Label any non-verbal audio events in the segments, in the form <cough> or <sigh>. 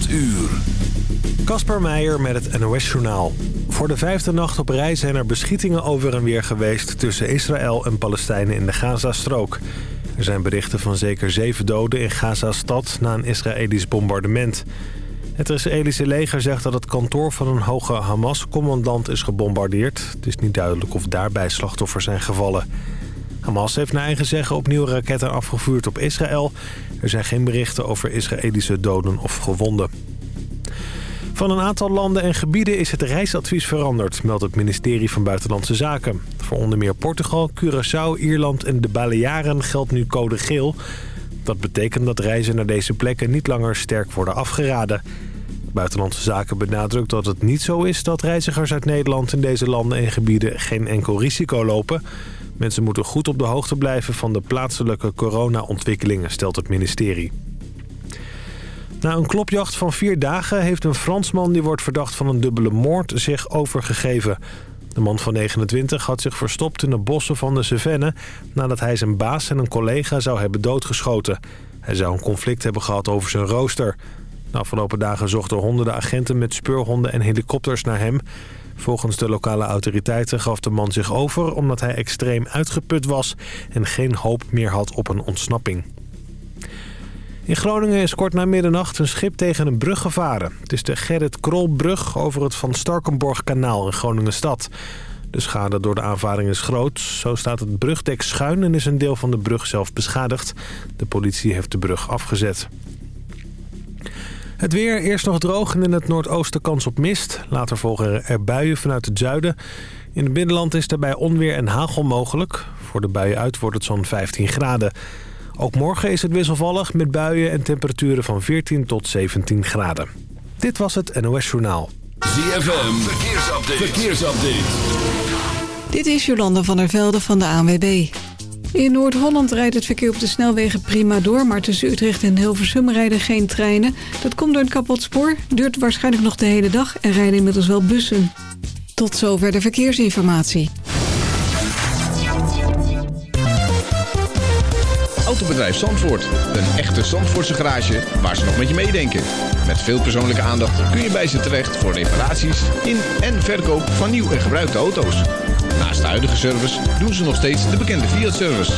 8 uur. Kasper Meijer met het NOS-journaal. Voor de vijfde nacht op rij zijn er beschietingen over en weer geweest... tussen Israël en Palestijnen in de Gazastrook. Er zijn berichten van zeker zeven doden in Gaza-stad... na een Israëlisch bombardement. Het Israëlische leger zegt dat het kantoor van een hoge Hamas-commandant is gebombardeerd. Het is niet duidelijk of daarbij slachtoffers zijn gevallen. Hamas heeft naar eigen zeggen opnieuw raketten afgevuurd op Israël. Er zijn geen berichten over Israëlische doden of gewonden. Van een aantal landen en gebieden is het reisadvies veranderd, meldt het ministerie van Buitenlandse Zaken. Voor onder meer Portugal, Curaçao, Ierland en de Balearen geldt nu code geel. Dat betekent dat reizen naar deze plekken niet langer sterk worden afgeraden. Buitenlandse Zaken benadrukt dat het niet zo is dat reizigers uit Nederland in deze landen en gebieden geen enkel risico lopen. Mensen moeten goed op de hoogte blijven van de plaatselijke corona-ontwikkelingen, stelt het ministerie. Na een klopjacht van vier dagen heeft een Fransman die wordt verdacht van een dubbele moord zich overgegeven. De man van 29 had zich verstopt in de bossen van de Cevennes nadat hij zijn baas en een collega zou hebben doodgeschoten. Hij zou een conflict hebben gehad over zijn rooster. De afgelopen dagen zochten honderden agenten met speurhonden en helikopters naar hem. Volgens de lokale autoriteiten gaf de man zich over omdat hij extreem uitgeput was en geen hoop meer had op een ontsnapping. In Groningen is kort na middernacht een schip tegen een brug gevaren. Het is de Gerrit Krolbrug over het Van Starkenborg-kanaal in Groningen-stad. De schade door de aanvaring is groot. Zo staat het brugdek schuin en is een deel van de brug zelf beschadigd. De politie heeft de brug afgezet. Het weer, eerst nog droog en in het noordoosten kans op mist. Later volgen er buien vanuit het zuiden. In het binnenland is daarbij onweer en hagel mogelijk. Voor de buien uit wordt het zo'n 15 graden. Ook morgen is het wisselvallig met buien en temperaturen van 14 tot 17 graden. Dit was het NOS Journaal. ZFM, verkeersupdate. verkeersupdate. Dit is Jolanda van der Velde van de ANWB. In Noord-Holland rijdt het verkeer op de snelwegen prima door... maar tussen Utrecht en Hilversum rijden geen treinen. Dat komt door een kapot spoor, duurt waarschijnlijk nog de hele dag... en rijden inmiddels wel bussen. Tot zover de verkeersinformatie. Autobedrijf Zandvoort. Een echte Zandvoortse garage waar ze nog met je meedenken. Met veel persoonlijke aandacht kun je bij ze terecht... voor reparaties in en verkoop van nieuw en gebruikte auto's. Naast de huidige service doen ze nog steeds de bekende Fiat-service.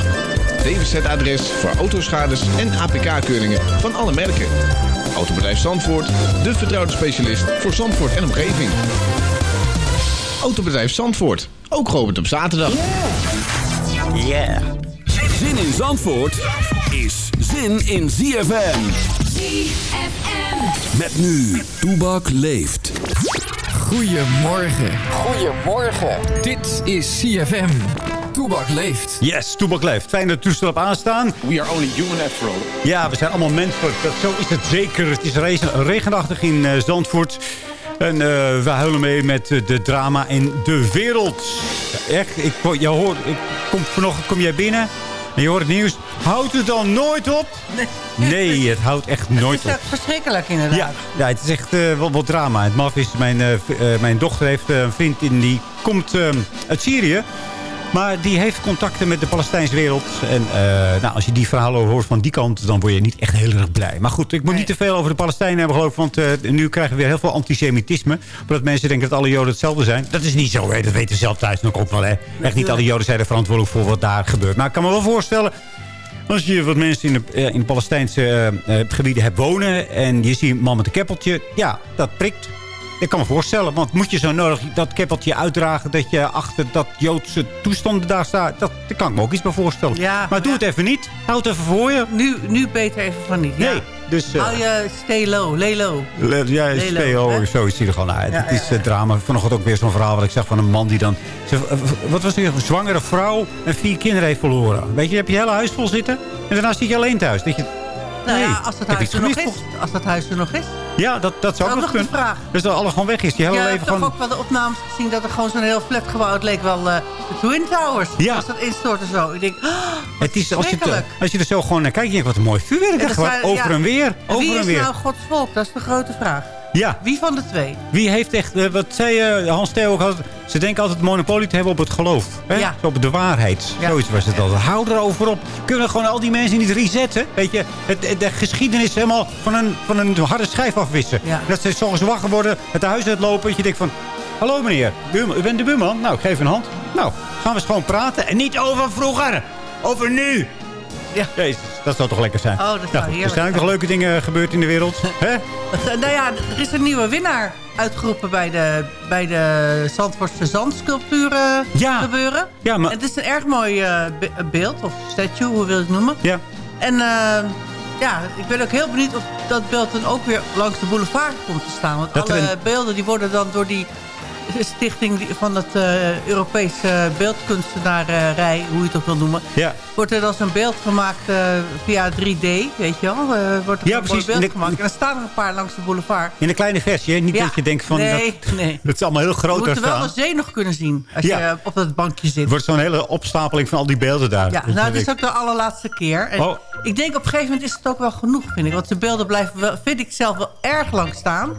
DWZ-adres voor autoschades en APK-keuringen van alle merken. Autobedrijf Zandvoort, de vertrouwde specialist voor Zandvoort en omgeving. Autobedrijf Zandvoort, ook geopend op zaterdag. Yeah. Zin in Zandvoort is zin in ZFM. ZFM. Met nu, Toebak leeft. Goedemorgen. Goedemorgen. Dit is CFM. Toebak leeft. Yes, Toebak leeft. Fijn dat het toestel op aanstaan. We are only human after all. Ja, we zijn allemaal menselijk. Dat, zo is het zeker. Het is regen, regenachtig in uh, Zandvoort. En uh, we huilen mee met uh, de drama in de wereld. Echt, ik, je hoort, ik kom, vanochtend kom jij binnen en je hoort het nieuws. Houdt het dan nooit op? Nee, het houdt echt nooit op. Het is verschrikkelijk inderdaad. Ja, ja het is echt uh, wat, wat, drama. Het maf is, mijn, uh, uh, mijn dochter heeft een vriend in die komt uit Syrië. Maar die heeft contacten met de Palestijnse wereld. En nou, als je die verhalen hoort van die kant... dan word je niet echt heel erg blij. Maar goed, ik moet nee. niet te veel over de Palestijnen hebben geloof Want nu krijgen we weer heel veel antisemitisme. Omdat mensen denken dat alle Joden hetzelfde zijn. Dat is niet zo, hè. dat weten ze zelf thuis nog ook wel. Hè. Echt niet alle Joden zijn er verantwoordelijk voor wat daar gebeurt. Maar ik kan me wel voorstellen... Als je wat mensen in de, in de Palestijnse uh, gebieden hebt wonen... en je ziet een man met een keppeltje... ja, dat prikt. Ik kan me voorstellen, want moet je zo nodig dat keppeltje uitdragen... dat je achter dat Joodse toestanden daar staat... dat, daar kan ik me ook iets bij voorstellen. Ja, maar doe ja. het even niet. Houd het even voor je. Nu, nu beter even van niet. Ja. Nee. Dus, uh, Hou je stay low, lay low. Le, ja, Lay stay low, low, zoiets zie je er gewoon uit. Het is ja, uh, drama. Vanochtend ook weer zo'n verhaal wat ik zag van een man die dan... Zeg, uh, wat was het? Een zwangere vrouw en vier kinderen heeft verloren. Weet je, je hebt je hele huis vol zitten en daarna zit je alleen thuis. Dat je, Nou nee, ja, als dat heb huis er nog is. Als dat huis er nog is. Ja, dat, dat zou ook nog kunnen. vraag. Dus dat alles gewoon weg is. Die hele Ja, ik leven heb toch gewoon... ook wel de opnames gezien dat er gewoon zo'n heel flatgebouw... het leek wel eh, de Twin Towers. Ja. Als dat instort en zo. Ik denk, oh, Het is, als, je, het- verschrikkelijk. als je er zo gewoon naar kijkt, denk je, wat een mooi vuurwerk. Zijn- over ja. en weer. En Over Wie en is weer. nou Gods volk? Dat is de grote vraag. Ja. Wie van de twee? Wie heeft echt, eh, wat zei eh, Hans Theo ook altijd, ze denken altijd monopolie te hebben op het geloof. Hè? Ja. Zo Op de waarheid. Ja. Zoiets was het altijd. Hou erover op. Kunnen we gewoon al die mensen niet resetten? Weet je, het, de geschiedenis helemaal van een, van een harde schijf afwissen. Ja. Dat ze soms wakker worden, het huis uitlopen. Dat je denkt van, hallo meneer, buurman, u bent de buurman? Nou, ik geef een hand. Nou, gaan we eens gewoon praten. En niet over vroeger, over nu. Ja. Jezus, dat zou toch lekker zijn. Oh, dat zou nou, er zijn ook nog leuke dingen gebeurd in de wereld. <laughs> Hè? Nou ja, er is een nieuwe winnaar uitgeroepen bij de, bij de Zandvoortse zandsculpturen Ja. gebeuren. Ja, maar... En het is een erg mooi eh, be- beeld, of statue, hoe wil je het noemen. Ja. En eh, ja, ik ben ook heel benieuwd of dat beeld dan ook weer langs de boulevard komt te staan. Want Dat alle een- beelden die worden dan door die stichting van het eh Europese beeldkunstenarij, hoe je het ook wil noemen... Ja. wordt er dan zo'n beeld gemaakt eh, via 3D, weet je wel? Eh, wordt er Ja, een precies. beeld de- gemaakt. En dan staan er een paar langs de boulevard. In een kleine versie? Niet Ja. dat je denkt van... Nee, dat, nee. <laughs> dat is allemaal heel Je groot moet daar er wel de zee nog kunnen zien als Ja. je op dat bankje zit. Het wordt zo'n hele opstapeling van al die beelden daar. Ja, nou, het is ook de allerlaatste keer. En Oh. Ik denk op een gegeven moment is het ook wel genoeg, vind ik. Want de beelden blijven, wel, vind ik zelf wel erg lang staan.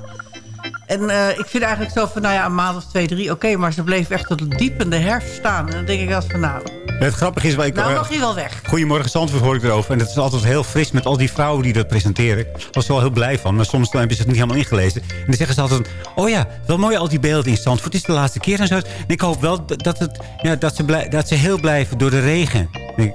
En eh, ik vind eigenlijk zo van, nou ja, een maand of twee, drie, oké. maar ze bleven echt tot diep in de herfst staan. En dan denk ik als van, nou, Het grappige is... Ik, nou mag je wel weg. Goedemorgen Zandvoort hoor ik erover. En het is altijd heel fris met al die vrouwen die dat presenteren. Ik was er wel heel blij van. Maar soms dan hebben ze het niet helemaal ingelezen. En dan zeggen ze altijd... Oh ja, wel mooi al die beelden in Zandvoort. Het is de laatste keer en zo. En ik hoop wel dat, het, ja, dat, ze, blij, dat ze heel blijven door de regen. Ik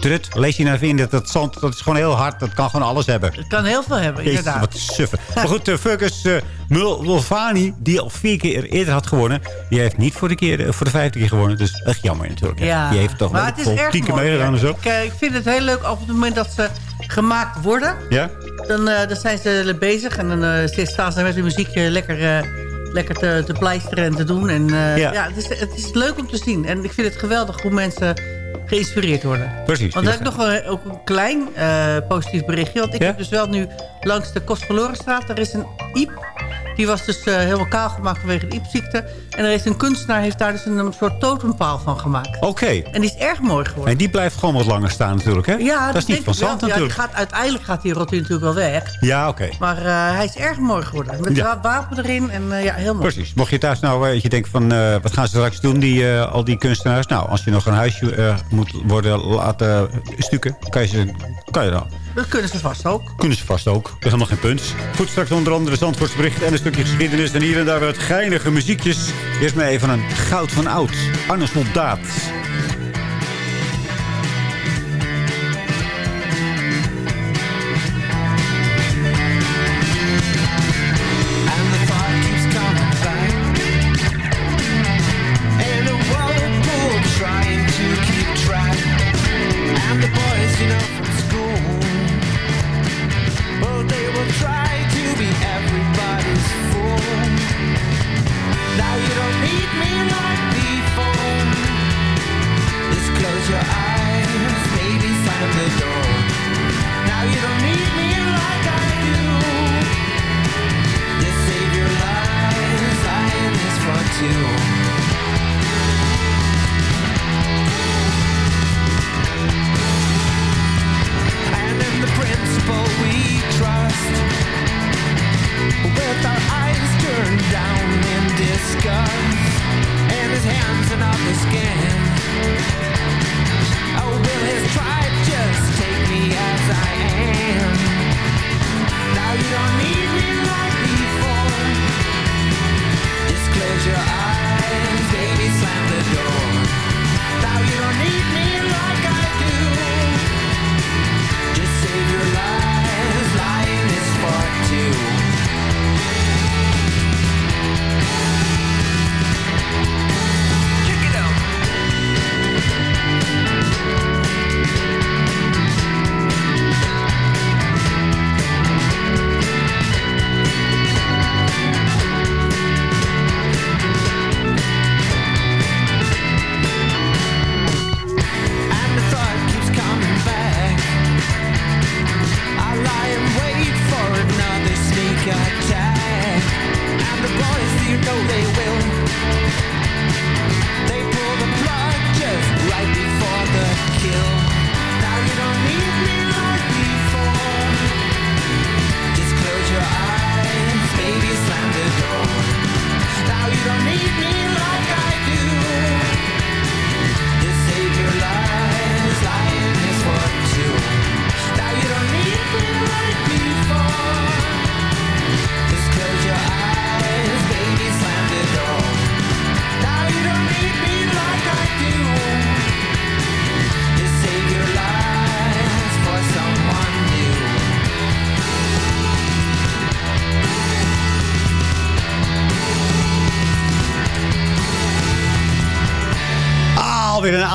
Trut, lees je nou even in dat dat zand... Dat is gewoon heel hard. Dat kan gewoon alles hebben. Het kan heel veel hebben, Jezus, inderdaad. wat suffe. Maar goed, uh, Fergus uh, Mulvani, die al vier keer eerder had gewonnen... die heeft niet voor de, keer, eh, voor de vijfde keer gewonnen. Dus echt jammer natuurlijk. Ja. Die heeft toch maar wel het is tien keer meegedaan en zo. Ik, eh, ik vind het heel leuk op het moment dat ze gemaakt worden. Ja? Dan, eh, dan zijn ze bezig en dan eh, staan ze met hun muziekje lekker, eh, lekker te, te pleisteren en te doen. En eh, Ja. ja, het, is, het is leuk om te zien. En ik vind het geweldig hoe mensen geïnspireerd worden. Precies. Want dan heb ik nog een, ook een klein eh, positief berichtje. Want ik Ja? heb dus wel nu langs de Kostverlorenstraat... daar is een iep. Die was dus eh, helemaal kaal gemaakt vanwege de iepziekte. En er is een kunstenaar heeft daar dus een, een soort totempaal van gemaakt. Oké. En die is erg mooi geworden. En die blijft gewoon wat langer staan natuurlijk, hè? Ja, dat is niet van wel. zand Ja, natuurlijk. gaat, uiteindelijk gaat die rot natuurlijk wel weg. Ja, oké. Maar eh, hij is erg mooi geworden. Met Ja. wa- wapen erin en eh, ja, heel mooi. Precies. Mocht je thuis nou, eh, je denkt van, wat gaan ze straks doen, die, al die kunstenaars? Nou, als je nog een huisje moet worden laten stukken, kan je, ze, kan je dan. Dat kunnen ze vast ook. Kunnen ze vast ook. Dat is helemaal geen punt. Goed, straks onder andere Zandvoorts bericht en een stukje geschiedenis. En hier en daar wat geinige muziekjes. Eerst maar even een goud van oud. Arne Soldaat.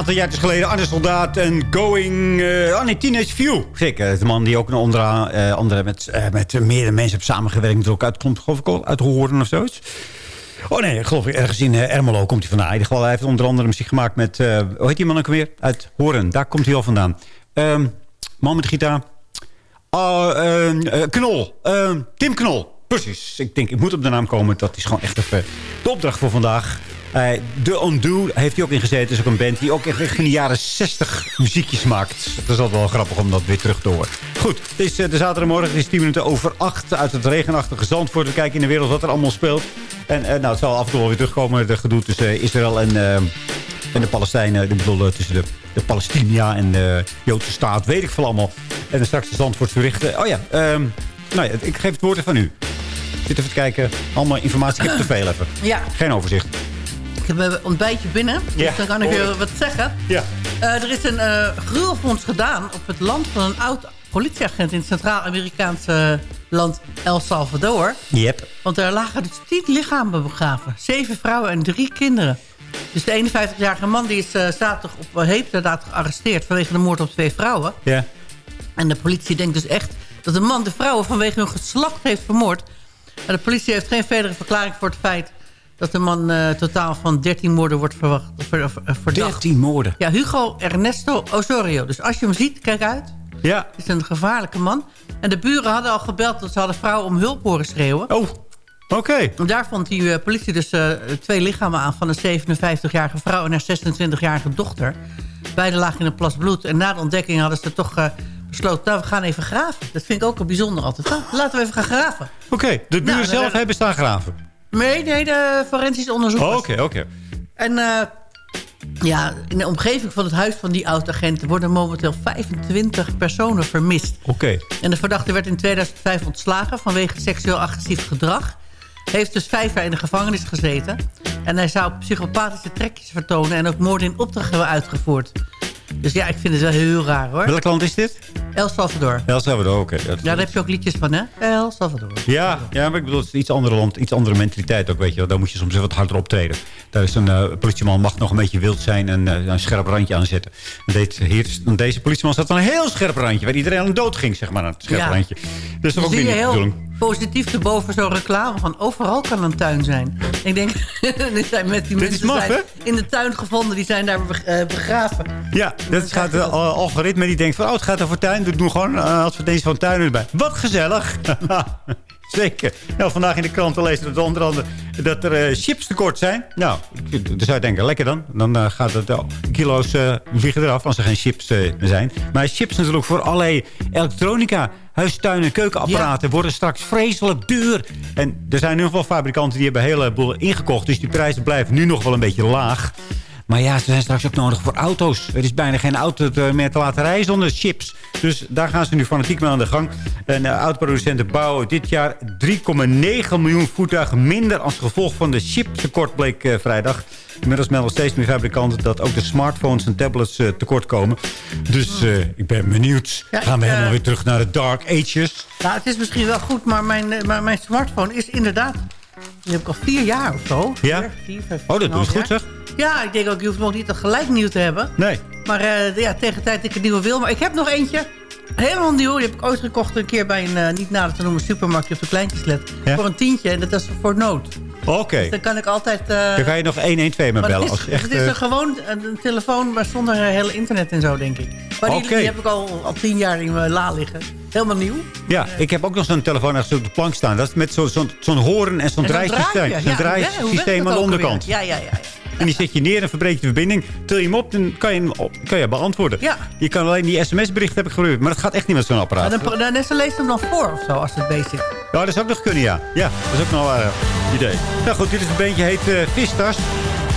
Aantal jaar geleden. Arne Soldaat en Going... eh oh Teenage View. Zeker, de man die ook onderaan, eh, andere met, eh, met meerdere mensen heeft samengewerkt. Er ook uitkomt, geloof ik, al uit Horen of zoiets. Oh nee, geloof ik ergens in Ermelo komt hij vandaan. In ieder geval, hij heeft onder andere muziek gemaakt met... hoe heet die man ook weer? Uit Horen, daar komt hij al vandaan. Ehm, man met gitaar. Oh, ehm, eh, Knol. Ehm, Tim Knol. Precies. Ik denk, ik moet op de naam komen. Dat is gewoon echt even de opdracht voor vandaag. Eh The Undo heeft hij ook ingezeten. is ook een band die ook echt, in de jaren 60 muziekjes maakt. Dat is altijd wel grappig om dat weer terug te horen. Goed, het is eh, de zaterdagmorgen. Het is 10 minuten over 8 uit het regenachtige Zandvoort. We kijken in de wereld wat er allemaal speelt. En eh, nou, het zal af en toe wel weer terugkomen. De gedoe tussen Israël en, en de Palestijnen. Ik bedoel, tussen de, de Palestinia en de Joodse staat. Weet ik veel allemaal. En dan straks de Zandvoortse berichten. Oh ja, ehm, nou ja, ik geef het woord even aan u. Zit even te kijken. Allemaal informatie. Ik heb te veel even. Ja, Geen overzicht. Ik heb een ontbijtje binnen. Ja. Dus dan kan ik weer wat zeggen. Ja. Eh, er is een eh gruwelfonds gedaan op het land van een oud politieagent... in het Centraal-Amerikaanse land El Salvador. Yep. Want er lagen dus tien lichamen begraven. Zeven vrouwen en drie kinderen. Dus de 51-jarige man die is eh, zaterdag op uh, gearresteerd... vanwege de moord op twee vrouwen. Ja. En de politie denkt dus echt dat de man de vrouwen vanwege hun geslacht heeft vermoord. Maar de politie heeft geen verdere verklaring voor het feit... dat de man eh, totaal van 13 moorden wordt verwacht, ver, ver- verdacht. 13 moorden. Ja, Hugo Ernesto Osorio. Dus als je hem ziet, kijk uit. Ja. Het is een gevaarlijke man. En de buren hadden al gebeld dat ze hadden vrouwen om hulp horen schreeuwen. Oh, oké. En daar vond die eh, politie dus eh, twee lichamen aan... van een 57-jarige vrouw en haar 26-jarige dochter. Beide lagen in een plas bloed. En na de ontdekking hadden ze toch eh, besloten... nou, we gaan even graven. Dat vind ik ook een bijzonder altijd. Laten we even gaan graven. Oké, de buren Nou, zelf hebben staan graven. Nee, nee, de forensisch onderzoekers. Oh, Oké, oké. En eh, ja, in de omgeving van het huis van die oud-agenten... worden momenteel 25 personen vermist. Oké. En de verdachte werd in 2005 ontslagen vanwege seksueel agressief gedrag. Heeft dus vijf jaar in de gevangenis gezeten. En hij zou psychopathische trekjes vertonen... en ook moorden in opdracht hebben uitgevoerd. Dus ja, ik vind het wel heel raar hoor. Welk land is dit? El Salvador. El Salvador, oké. Dat- Ja, daar heb je ook liedjes van, hè? El Salvador. Ja, ja, maar ik bedoel, het is een iets ander land, iets andere mentaliteit ook, weet je wel. Daar moet je soms even wat harder optreden. Daar is een eh, politieman mag nog een beetje wild zijn en eh, een scherp randje aanzetten. En deze, hier, deze politieman zat aan een heel scherp randje, waar iedereen aan dood ging, zeg maar, aan het scherp Ja. randje. Dus ook zie weer je niet de bedoeling. Positief erboven zo'n reclame van overal kan een tuin zijn. Ik denk, die <laughs> zijn met die Dit mensen maf, zijn in de tuin gevonden, die zijn daar eh, begraven. Ja, dat gaat de al- algoritme die denkt van, oh, het gaat over tuin. We doen gewoon uh, advertenties van tuinen erbij. Wat gezellig. <laughs> Zeker. Nou, vandaag in de krant lezen dat onder andere dat er eh, chips tekort zijn. Nou, dan zou je denken, lekker dan. Dan eh, gaat het, oh, kilo's vliegen eraf als er geen chips zijn. Maar chips natuurlijk voor allerlei elektronica. Huistuin- en keukenapparaten worden straks vreselijk duur. En er zijn nu wel fabrikanten die hebben een heleboel ingekocht. Dus die prijzen blijven nu nog wel een beetje laag. Maar ja, ze zijn straks ook nodig voor auto's. Er is bijna geen auto meer te laten rijden zonder chips. Dus daar gaan ze nu fanatiek mee aan de gang. En uh, autoproducenten bouwen dit jaar 3,9 miljoen voertuigen minder... als gevolg van de chiptekort bleek eh, vrijdag. Inmiddels melden steeds meer fabrikanten dat ook de smartphones en tablets eh, tekort komen. Dus ik ben benieuwd. Ja, gaan we helemaal weer terug naar de dark ages. Nou, het is misschien wel goed, maar mijn, maar mijn smartphone is inderdaad... Die heb ik al vier jaar of zo. Ja? Vier, vier, vijf, Oh, dat vijf, doe je goed zeg. Ja, ik denk ook, je hoeft hem ook niet gelijk nieuw te hebben. Nee. Maar eh, ja, tegen de tijd dat ik een nieuwe wil. Maar ik heb nog eentje. Helemaal nieuw. Die heb ik ooit gekocht een keer bij een eh, niet nader te noemen supermarktje op de kleintjeslet. Ja? Voor een tientje. En dat is voor nood. Oké. Dan kan ik altijd... eh, Dan ga je nog 112 me maar bellen. het Als is, je echt, het is een gewoon een, telefoon, maar zonder hele internet en zo, denk ik. Maar die, die heb ik al, al tien jaar in mijn la liggen. Helemaal nieuw. Ja, ik heb ook nog zo'n telefoon ergens op de plank staan. Dat is met zo'n zo'n zo'n horen en zo'n draaisysteem. Zo'n Ja, draaisysteem aan de onderkant. Ja, ja, ja. ja. En die zet je neer en verbreekt de verbinding. Til je hem op, dan kan je hem op, kan je beantwoorden. Ja. Je kan alleen die sms-berichten heb ik geprobeerd. Maar dat gaat echt niet met zo'n apparaat. Maar dan, dan, dan leest hem dan voor of zo, als het basic. Ja, dat zou ook nog kunnen, ja. Ja, dat is ook nog wel een uh, idee. Nou goed, dit is een beentje heet uh, Vistas.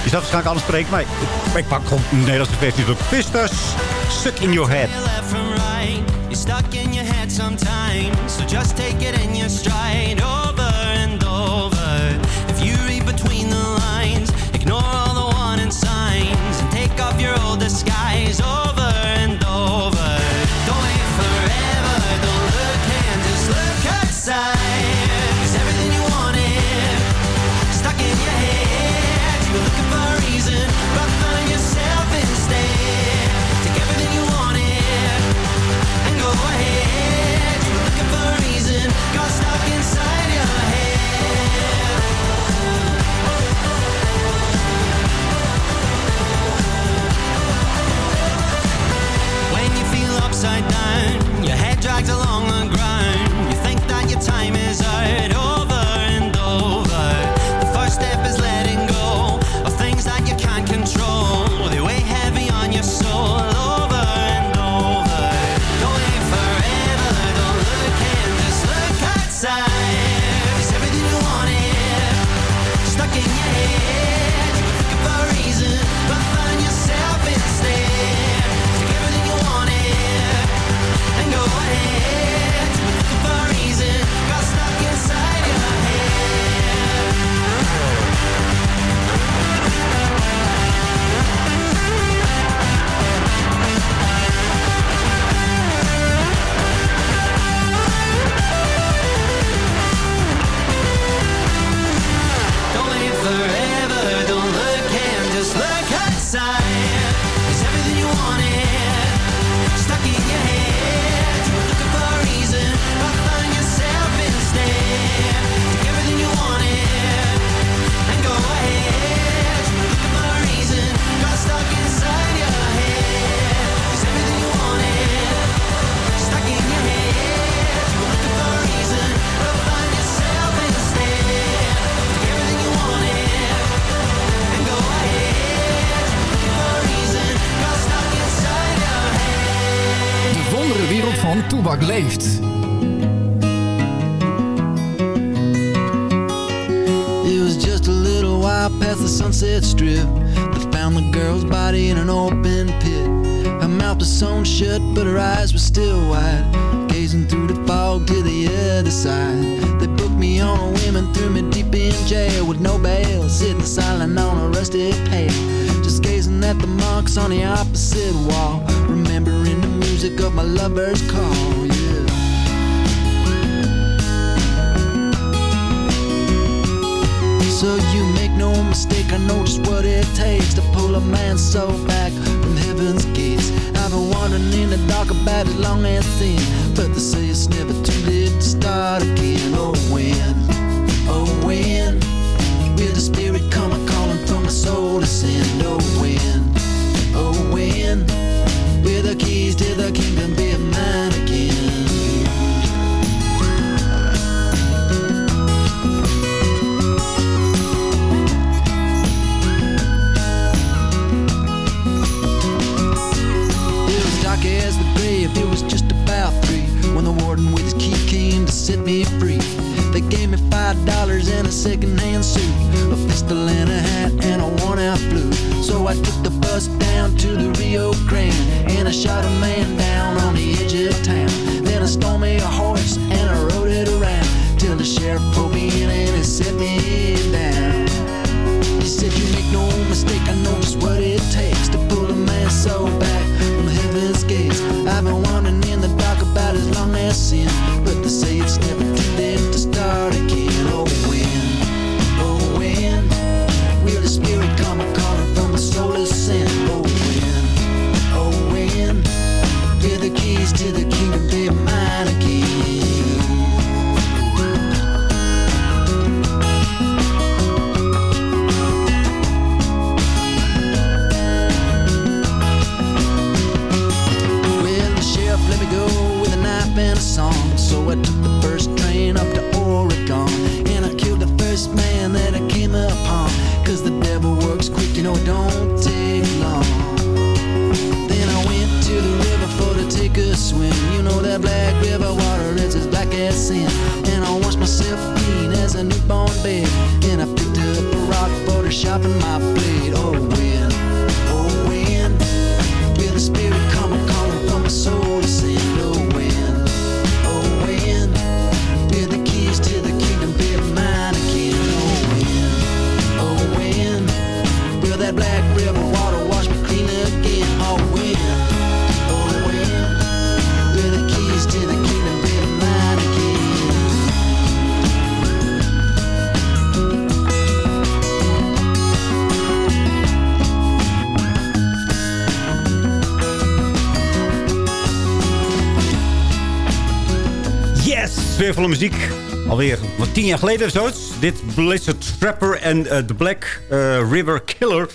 Je zou waarschijnlijk alles spreken, maar ik, ik pak gewoon een Nederlandse versie. Vistas, stuck in your head. You're stuck in your head sometimes, so just take it in your Leeft. It was just a little while past the sunset strip. They found the girl's body in an open pit. Her mouth was sewn shut but her eyes were still wide. Gazing through the fog to the other side. They booked me on a whim and threw me deep in jail With no bail, sitting silent on a rusty pail Just gazing at the marks on the opposite wall. Remembering the music of my lover's call, yeah So you make no mistake, I know just what it takes to pull a man's soul back from heaven's gates. I've been wandering in the dark about as long as sin, but they say it's never too late to start again. Oh when, oh when, will the spirit come a calling from my soul to send? Keys to the kingdom be mine again? It was dark as the grave, it was just about three. When the warden with his key came to set me free. They gave me five dollars and a second-hand suit A pistol and a hat and a worn-out blue. So I took the bus down to the Rio Grande And I shot a man down on the edge of town Then I stole me a horse and I rode it around Till the sheriff pulled me in and he set me down he said you make no mistake, I know just what it takes to pull a man's soul back from heaven's gates. I've been wandering in the dark about as long as sin, but they big I picked up a rock photoshopping my Sfeervolle muziek. Alweer wat tien jaar geleden of zoiets. Dit Blizzard Trapper en The Black eh, River Killer.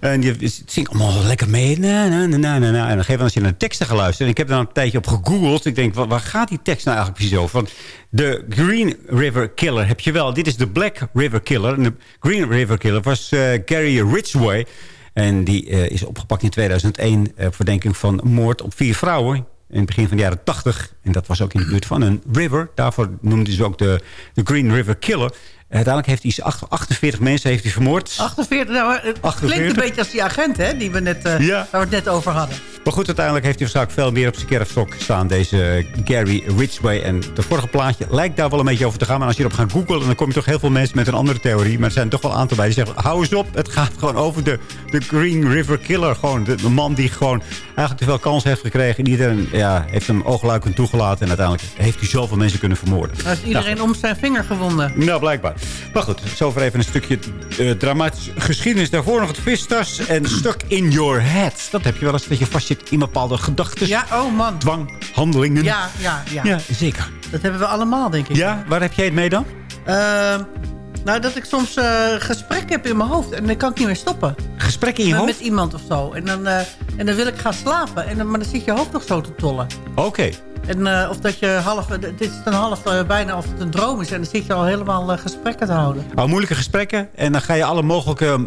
En het zingt allemaal lekker mee. Na, na, na, na. En dan geef als je naar de teksten gaat luisteren. En ik heb daar een tijdje op gegoogeld. Ik denk, waar, gaat die tekst nou eigenlijk precies over? Want de Green River Killer heb je wel. Dit is de Black River Killer. En de Green River Killer was eh, Gary Ridgway. En die eh, is opgepakt in 2001 op verdenking van moord op vier vrouwen in het begin van de jaren 80. En dat was ook in de buurt van een river. Daarvoor noemden ze ook de, de Green River Killer. Uiteindelijk heeft hij 48 mensen heeft hij vermoord. 48, nou, het 48. klinkt een beetje als die agent hè, die we net, Ja. waar we het net over hadden. Maar goed, uiteindelijk heeft hij waarschijnlijk veel meer op zijn kerfstok staan. Deze Gary Ridgway. En de vorige plaatje lijkt daar wel een beetje over te gaan. Maar als je erop gaat googlen, dan kom je toch heel veel mensen met een andere theorie. Maar er zijn toch wel een aantal bij die zeggen... hou eens op, het gaat gewoon over de, de Green River Killer. Gewoon de, de man die gewoon eigenlijk te veel kans heeft gekregen. En iedereen ja, heeft hem oogluikend toegelaten. En uiteindelijk heeft hij zoveel mensen kunnen vermoorden. Nou is iedereen om zijn vinger gewonden. Nou, blijkbaar. Maar goed, zover even een stukje eh dramatische geschiedenis. Daarvoor nog het vistas en Stuck in Your Head. Dat heb je wel eens, dat je vastzit in bepaalde gedachten. Ja, oh man. Dwanghandelingen. Ja, ja, ja, Ja, zeker. Dat hebben we allemaal, denk ik. Ja, waar heb jij het mee dan? Ehm, nou, dat ik soms eh gesprekken heb in mijn hoofd en dan kan ik niet meer stoppen. Gesprekken in je met, hoofd? met iemand of zo. En dan, eh, en dan wil ik gaan slapen. En dan, maar dan zit je hoofd nog zo te tollen. Oké. En, eh, of dat je half, dit is dan half eh, bijna of het een droom is. En dan zit je al helemaal eh, gesprekken te houden. Oh, moeilijke gesprekken. En dan ga je alle mogelijke...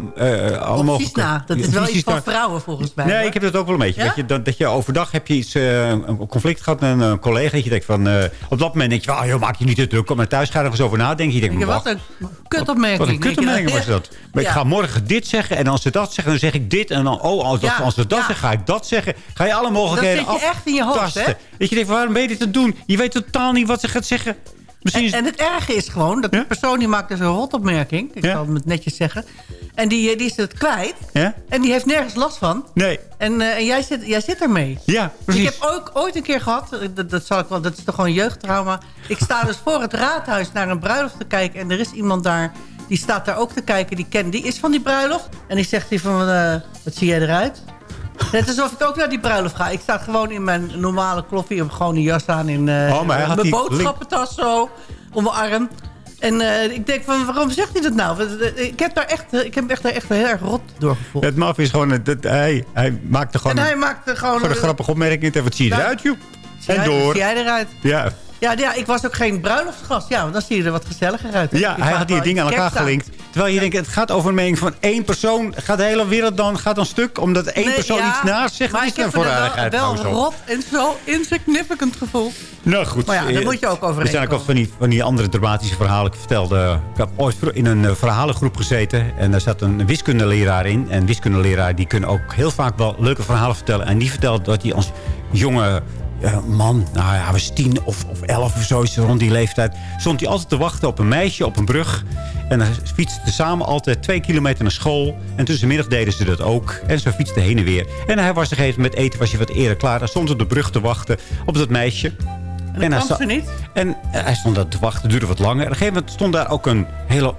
alle mogelijke na. Dat is wel iets van vrouwen volgens mij. Nee, hoor. ik heb dat ook wel een beetje. Ja? Dat, je, dat, dat je overdag heb je iets, een conflict gehad met een collega. Dat je denkt van, op dat moment denk je, ah, joh, maak je niet te druk. Kom maar thuis, ga er eens over nadenken. Je denkt, Denk je, wacht, wat een kutopmerking. wat een denk je kutopmerking was dat. Maar ik ga morgen dit zeggen. En als ze dat zeggen, dan zeg ik dit. En dan, oh, als, dat, Ja, als ze dat zeggen, ga ik dat zeggen. Ga je alle mogelijkheden Dat zit je echt in je hoofd, hè? Dat je denkt, waarom te doen? Je weet totaal niet wat ze gaat zeggen. Misschien En, is en het erge is gewoon, dat Ja? de persoon die maakt dus een rotopmerking. Ik Ja? zal het netjes zeggen. En die, eh, die is het kwijt. Ja? En die heeft nergens last van. Nee. En, eh, en jij, zit, jij zit ermee. Ja, precies. Ik heb ook ooit een keer gehad, eh, dat, dat, zal ik wel, dat is toch gewoon jeugdtrauma. Ik sta dus voor het raadhuis naar een bruiloft te kijken. En er is iemand daar, die staat daar ook te kijken. Die, ken, die is van die bruiloft. En die zegt die van, wat zie jij eruit? Net alsof ik ook naar die bruiloft ga. Ik sta gewoon in mijn normale kloffie. heb gewoon een jas aan in eh, Oh, mijn boodschappentas zo om mijn arm. En eh, ik denk van, waarom zegt hij dat nou? Ik heb daar echt, ik heb echt, daar echt heel erg rot door gevoeld. Het maf is gewoon, dat, hij, hij maakte gewoon, en hij maakte gewoon... gewoon een grappige opmerking. Wat zie je Ja. eruit, joh? zie En jij- door. Zie jij eruit? Ja, Ja, ja, ik was ook geen bruiloftsgast. Ja, want dan zie je er wat gezelliger uit. hè? Ja, Je hij had die dingen aan elkaar gelinkt. Terwijl je denkt, het gaat over een mening van één persoon. Gaat de hele wereld dan gaat dan stuk? Omdat één Nee, persoon ja, iets naast zegt. Maar ik is me voor wel, wel rot en zo insignificant gevoeld. Nou goed. Maar ja, daar eh, moet je ook overheen Er zijn ook wat van die, van die andere dramatische verhalen. Ik vertelde, ik heb ooit in een eh, verhalengroep gezeten. En daar zat een wiskundeleraar in. En wiskundeleraar die kunnen ook heel vaak wel leuke verhalen vertellen. En die vertelde dat hij als jonge eh, man, nou ja, hij was tien of, of elf of zoiets rond die leeftijd. Stond hij altijd te wachten op een meisje op een brug. En dan fietsten samen altijd twee kilometer naar school. En tussenmiddag deden ze dat ook. En ze fietsten heen en weer. En hij was gegeven met eten was je wat eerder klaar. Hij stond op de brug te wachten op dat meisje. En hij dat sta- kwam ze niet. en eh, hij stond daar te wachten, duurde wat langer. En op een gegeven moment stond daar ook een hele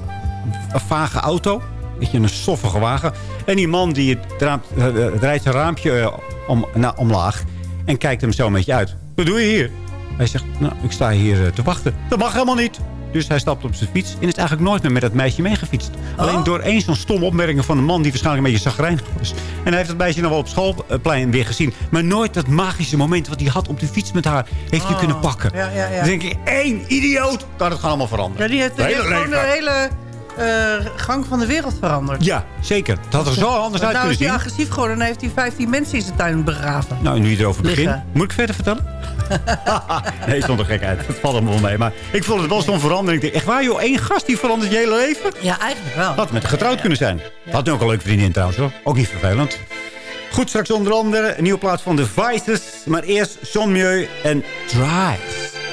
vage auto. Weet je, een stoffige wagen. En die man die raam, eh, zijn raampje om, na, omlaag. En kijkt hem zo een beetje uit. Wat doe je hier? Hij zegt, nou, ik sta hier eh, te wachten. Dat mag helemaal niet. Dus hij stapt op zijn fiets en is eigenlijk nooit meer met dat meisje meegefietst. Alleen door één zo'n stomme opmerking van een man die waarschijnlijk een beetje zagrijnig was. En hij heeft dat meisje nog wel op schoolplein weer gezien. Maar nooit dat magische moment wat hij had op de fiets met haar heeft hij Oh, kunnen pakken. ja, ja, ja. Dan denk ik, één idioot kan het gewoon allemaal veranderen. Ja, die heeft, die De heeft hele gewoon de hele eh, gang van de wereld veranderd. Ja, zeker. Het had er zo anders uit nou kunnen is hij zien. agressief geworden en heeft hij 15 mensen in zijn tuin begraven. Nou, nu je erover begint. Moet ik verder vertellen? <laughs> nee, stond er gek uit. Het valt allemaal mee. Maar ik vond het wel zo'n verandering. Ik denk, echt waar joh, één gast die verandert je hele leven? Ja, eigenlijk wel. Had met getrouwd kunnen zijn. Had nu ook een leuke vriendin trouwens hoor. Ook niet vervelend. Goed, straks onder andere een nieuwe plaats van The Vices. Maar eerst John Mieu en Drive.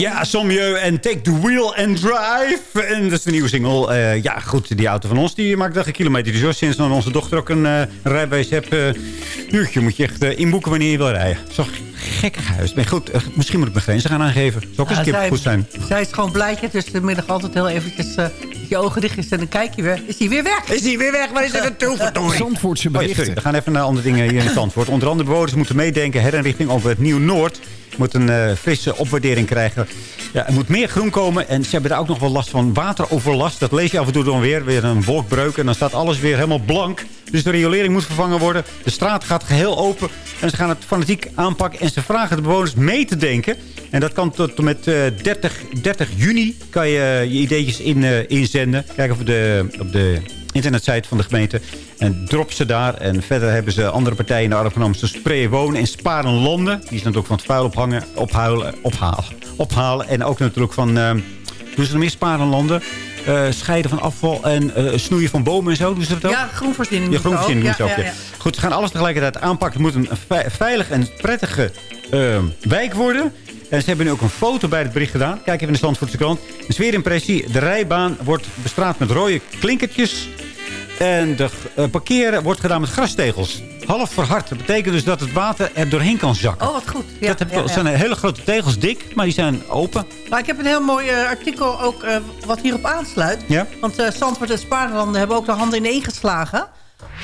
Ja, Sommieu en Take the Wheel and Drive. En dat is de nieuwe single. Eh, ja, goed, die auto van ons die maakt dag een kilometer. Dus sinds dan onze dochter ook een eh, rijbewijs heeft... eh uurtje moet je echt inboeken wanneer je wil rijden. Zo gekkig huis. Maar goed, misschien moet ik mijn grenzen gaan aangeven. Zou ook eens een keer zij, goed zijn. Zij is gewoon blijtje. Dus de middag altijd heel eventjes eh, je ogen dicht is en dan kijk je weer. Is hij weer weg? Is hij weer weg? Waar is hij naartoe? <laughs> verdorie? Zandvoortse Oh, berichten. we gaan even naar andere dingen hier in Zandvoort. Onder andere bewoners moeten meedenken. Herinrichting over het Nieuw-Noord. Moet een eh, frisse opwaardering krijgen. Ja, er moet meer groen komen. En ze hebben daar ook nog wel last van wateroverlast. Dat lees je af en toe dan weer. Weer een wolkbreuk. En dan staat alles weer helemaal blank. Dus de riolering moet vervangen worden. De straat gaat geheel open. En ze gaan het fanatiek aanpakken. En ze vragen de bewoners mee te denken. En dat kan tot met eh, 30, 30 juni. Kan je eh, je ideetjes in, eh, inzenden. Kijk op de, op de internetsite van de gemeente. En drop ze daar. En verder hebben ze andere partijen in de arm genomen. Zoals Spree Wonen en Sparen Londen. Die is natuurlijk van het vuil ophangen, ophuilen, ophalen, ophalen. En ook natuurlijk van... Uh, doen ze nog meer Sparen Londen? Eh, scheiden van afval en eh, snoeien van bomen en zo. Doen ze dat ook? Ja, groenvoorziening. Ja, ze groenvoorziening doen ze ook, Ja, ja. ja, ja. Goed, ze gaan alles tegelijkertijd aanpakken. Het moet een ve- veilig en prettige wijk worden. En ze hebben nu ook een foto bij het bericht gedaan. Kijk even in de Zandvoortse krant. Een sfeerimpressie. De rijbaan wordt bestraat met rode klinkertjes. En de eh, parkeren wordt gedaan met grastegels. Half verhard. Dat betekent dus dat het water er doorheen kan zakken. Oh, wat goed. Ja, dat heb, ja, ja. zijn hele grote tegels, dik, maar die zijn open. Maar ik heb een heel mooi eh, artikel ook eh, wat hierop aansluit. Ja? Want Zandvoort en Spaarlanden hebben ook de handen ineen geslagen.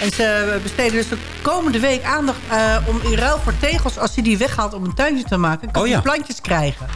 En ze besteden dus de komende week aandacht eh, om in ruil voor tegels... als je die weghaalt om een tuintje te maken... kan Oh je ja. plantjes krijgen.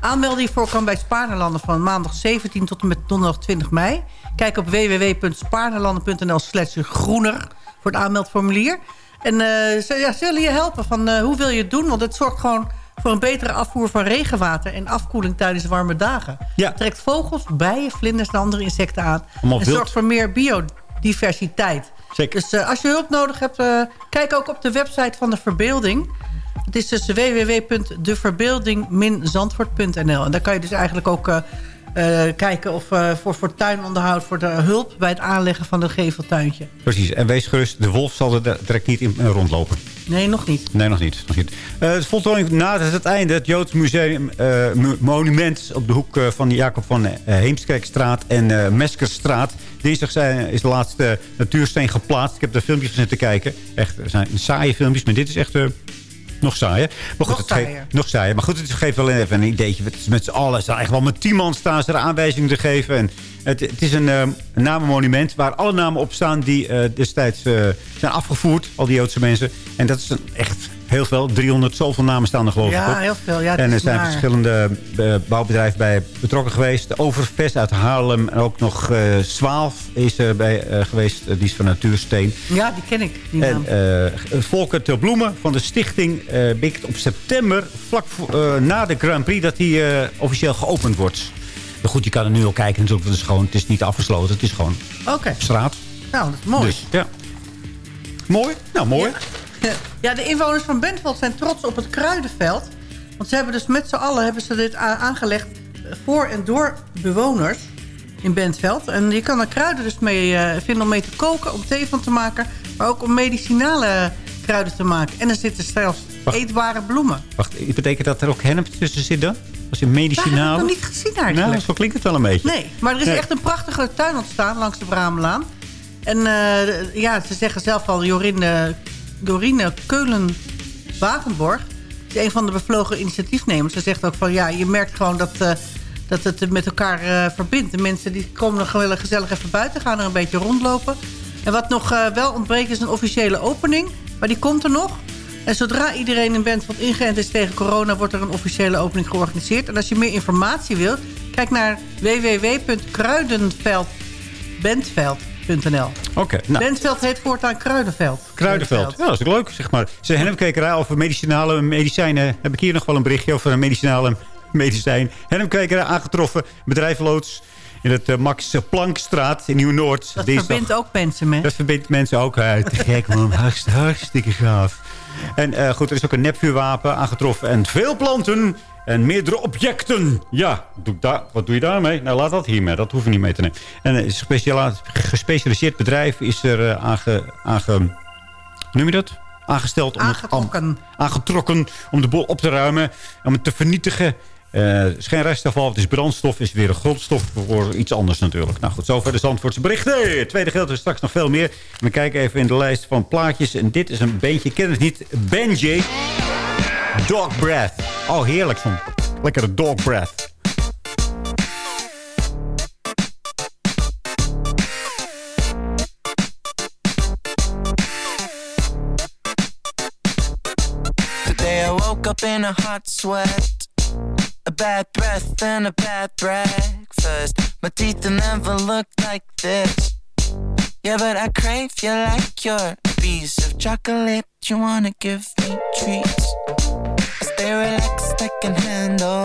Aanmelding hiervoor kan bij Spaarlanden van maandag 17 tot en met donderdag 20 mei. Kijk op www.spaarlanden.nl slash groener voor het aanmeldformulier. En eh, ze ja, ze willen je helpen van eh, hoe wil je het doen? Want het zorgt gewoon voor een betere afvoer van regenwater... en afkoeling tijdens warme dagen. Ja. Het trekt vogels, bijen, vlinders en andere insecten aan. Allemaal en wild. zorgt voor meer biodiversiteit. Dus eh, als je hulp nodig hebt, eh, kijk ook op de website van de Verbeelding. Het is dus www.deverbeelding-zandvoort.nl. En daar kan je dus eigenlijk ook eh, kijken of eh, voor, voor tuinonderhoud... voor de hulp bij het aanleggen van een geveltuintje. Precies. En wees gerust, de wolf zal er direct niet in eh, rondlopen. Nee, nog niet. Nee, nog niet. Nog niet. Eh, het voltooiing na het einde. Het Joods museum, eh, mu- monument op de hoek eh, van de Jacob van eh, Heemskerkstraat en eh, Meskerstraat. Dinsdag zijn, is de laatste natuursteen geplaatst. Ik heb er filmpjes zitten kijken. Echt, er zijn saaie filmpjes, maar dit is echt... nog saaier. Maar goed, Nog saaier. nog saaier. Maar goed, het geeft wel even een ideetje. Met z'n allen. Ze zijn eigenlijk wel met tien man staan ze er aanwijzingen te geven. En het, het is een, eh, een namenmonument waar alle namen op staan die eh, destijds eh, zijn afgevoerd. Al die Joodse mensen. En dat is een, echt heel veel. 300 zoveel namen staan er geloof ik Ja, op. heel veel. Ja, en er zijn verschillende eh, bouwbedrijven bij betrokken geweest. Overvest uit Haarlem. En ook nog eh Zwaalf is er bij eh, geweest. Die is van Natuursteen. Ja, die ken ik. Die. En Volker ter Bloemen van de stichting bikt op september... vlak voor, na de Grand Prix dat die officieel geopend wordt. Maar goed, je kan er nu al kijken natuurlijk. Het is, gewoon, het is niet afgesloten. Het is gewoon Oké, straat. nou, dat is mooi. Dus, ja. Mooi? Nou, mooi. Ja, <laughs> de inwoners van Bentveld zijn trots op het kruidenveld. Want ze hebben dus met z'n allen hebben ze dit aangelegd voor en door bewoners in Bentveld. En je kan er kruiden dus mee eh, vinden om mee te koken, om thee van te maken. Maar ook om medicinale kruiden te maken. En er zitten zelfs Wacht. eetbare bloemen. Wacht, betekent dat er ook hennep tussen zit dan? Als je Dat heb ik nog niet gezien eigenlijk. Nou, zo klinkt het wel een beetje. Nee, maar er is Nee. echt een prachtige tuin ontstaan langs de Bramelaan. En eh, ja, ze zeggen zelf al, Jorine, Jorine Keulen-Wagenborg... een van de bevlogen initiatiefnemers. Ze zegt ook van, ja, je merkt gewoon dat, eh, dat het met elkaar eh, verbindt. De mensen die komen nog wel gezellig even buiten, gaan er een beetje rondlopen. En wat nog eh, wel ontbreekt is een officiële opening. Maar die komt er nog. En zodra iedereen in Bentveld ingeënt is tegen corona... wordt er een officiële opening georganiseerd. En als je meer informatie wilt... kijk naar www.kruidenveldbentveld.nl. Oké, nou. Bentveld heet voortaan Kruidenveld. Kruidenveld. Ja, dat is leuk, zeg maar. Ze hennepkwekerij over medicinale medicijnen. Heb ik hier nog wel een berichtje over een medicinale medicijn. Hennepkwekerij aangetroffen. Bedrijfloods in het eh, Max Planckstraat in Nieuw-Noord. Dat Dinsdag. verbindt ook mensen? Dat verbindt mensen ook. Te gek, man. Hartst- Hartstikke gaaf. En eh, goed, er is ook een nepvuurwapen aangetroffen. En veel planten en meerdere objecten. Ja, doe daar, wat doe je daarmee? Nou, laat dat hiermee. Dat hoef je niet mee te nemen. En een speciala- gespecialiseerd bedrijf is er eh, aange, noem je dat? Aangesteld. Om het Aangetrokken. am- aangetrokken om de boel op te ruimen. Om het te vernietigen. Het is geen restafval, het is brandstof. is weer een grondstof voor iets anders natuurlijk. Nou goed, zover de Zandvoortse berichten. Het tweede gedeelte is straks nog veel meer. We kijken even in de lijst van plaatjes. En dit is een beetje, ik ken het niet, Benji. Dog breath. Oh, heerlijk zo'n lekkere dog breath. Today I woke up in a hot sweat. Bad breath and a bad breakfast. My teeth never looked like this. Yeah, but I crave you like you're piece of chocolate. You wanna give me treats. I stay relaxed, I can handle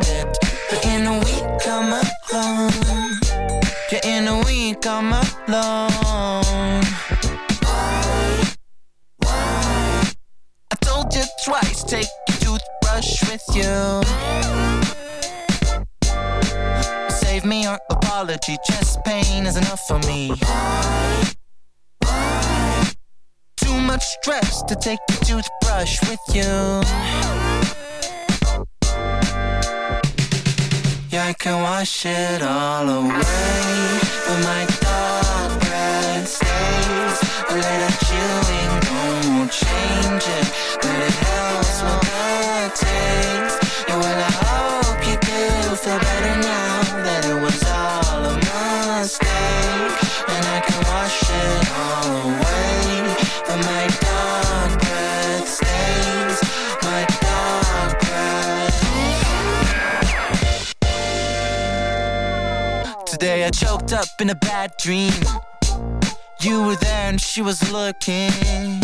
it. But in a week, I'm alone. Yeah, in a week, I'm alone. I told you twice, take with you. Save me your apology, chest pain is enough for me. Too much stress to take the toothbrush with you. Yeah, I can wash it all away, but my dog breath stays. A little chewing won't change it feel better now that it was all a mistake, and I can wash it all away, but my dog breath stays. My dog breath. Today I choked up in a bad dream. You were there and she was looking.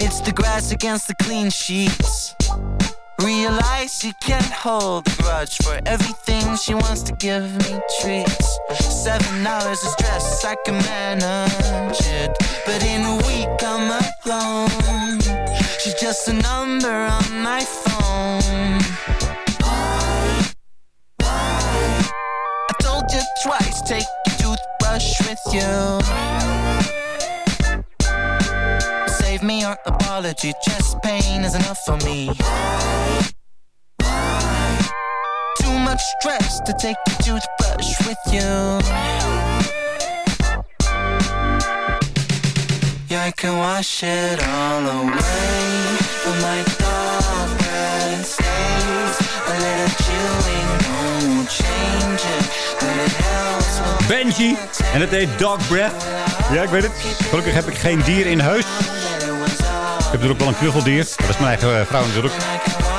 It's the grass against the clean sheets. Realize she can't hold a grudge for everything she wants to give me treats. Seven hours of stress, I can manage it. But in a week, I'm alone. She's just a number on my phone. I told you twice, take your toothbrush with you. Your apology, chest pain is enough for me. Too much stress to take your toothbrush with you. Yeah, I can wash it all away, but my dog breath stays. A little chewing won't change it, but it helps Benji. En het heet Dog Breath. Ja, ik weet het. Gelukkig heb ik geen dier in huis. Ik heb natuurlijk wel een knuffeldier. Dat is mijn eigen eh, vrouw natuurlijk.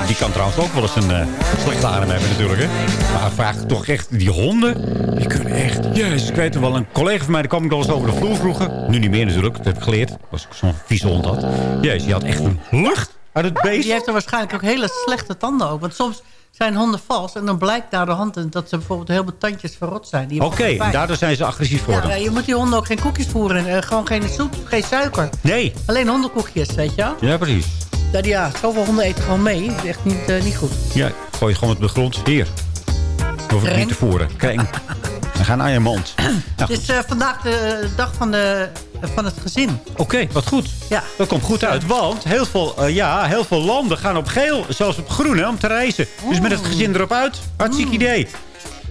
Die kan trouwens ook wel eens een uh, slechte adem hebben natuurlijk. Hè? Maar vraag toch echt, die honden, die kunnen echt... Jezus, ik weet er wel. Een collega van mij, die kwam ik wel eens over de vloer vroeger. Nu niet meer natuurlijk, dat heb ik geleerd. Was ik zo'n vieze hond had. Jezus, die had echt een lucht uit het beest. Die heeft er waarschijnlijk ook hele slechte tanden ook. Want soms zijn honden vals en dan blijkt naar de hand dat ze bijvoorbeeld heel veel tandjes verrot zijn. Oké, daardoor zijn ze agressief Ja, geworden. je moet die honden ook geen koekjes voeren. eh, gewoon geen soep, geen suiker. Nee. Alleen hondenkoekjes, weet je wel? Ja, precies. Ja, die- ja, zoveel honden eten gewoon mee. Dat is echt niet, eh, niet goed. Ja, gooi je gewoon op de grond. Hier. Hoef ik Kreng. niet te voeren. Kring. <laughs> Dan gaan naar je mond. Nou, Het is eh, vandaag de dag van, de, van het gezin. Oké, wat goed. Ja. Dat komt goed uit. Want heel veel, eh, ja, heel veel landen gaan op geel, zelfs op groen, hè, om te reizen. Dus met het gezin erop uit. Hartstikke idee.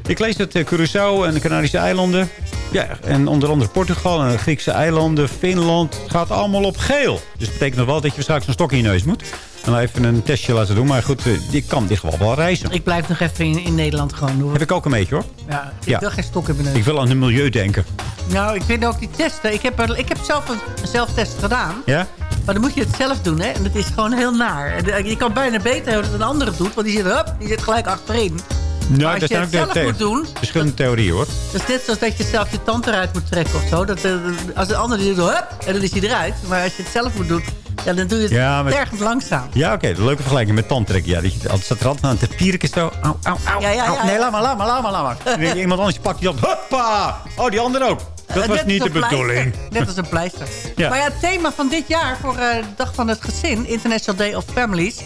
Ik lees dat eh, Curaçao en de Canarische eilanden... Ja, en onder andere Portugal en de Griekse eilanden, Finland... het gaat allemaal op geel. Dus dat betekent nog wel dat je straks een stok in je neus moet. En dan even een testje laten doen. Maar goed, eh, die kan dit gewoon wel reizen. Ik blijf nog even in, in Nederland gewoon doen. Heb ik ook een beetje, hoor. Ja, ik Ja. wil geen stok hebben. Ik wil aan het milieu denken. Nou, ik vind ook die testen. Ik heb, er, ik heb zelf een, zelftest gedaan. Ja? Maar dan moet je het zelf doen, hè. En het is gewoon heel naar. Eh, Je kan bijna beter hebben dat een ander het doet. Want die zit, hup, die zit gelijk achterin. Nou, als dat je het ook zelf de- moet doen... Verschillende theorieën, hoor. Dat is net zoals dat je zelf je tand eruit moet trekken of zo. Dat, eh, als de ander die doet, hup, en dan is hij eruit. Maar als je het zelf moet doen, ja, dan doe je het Ja, maar- tergend langzaam. Ja, oké. de leuke vergelijking met tandtrekken. Ja, dat je altijd staat er altijd aan te pieren zo. Au, au, au, Ja, ja, ja, Nee, laat maar, laat maar, laat maar, laat maar. <laughs> Dan denk je, iemand anders pakt die dan. Hoppa! Oh, die ander ook. Dat Eh, was net niet de bedoeling. Net als een pleister. Ja. Maar ja, het thema van dit jaar voor eh, de Dag van het Gezin... International Day of Families...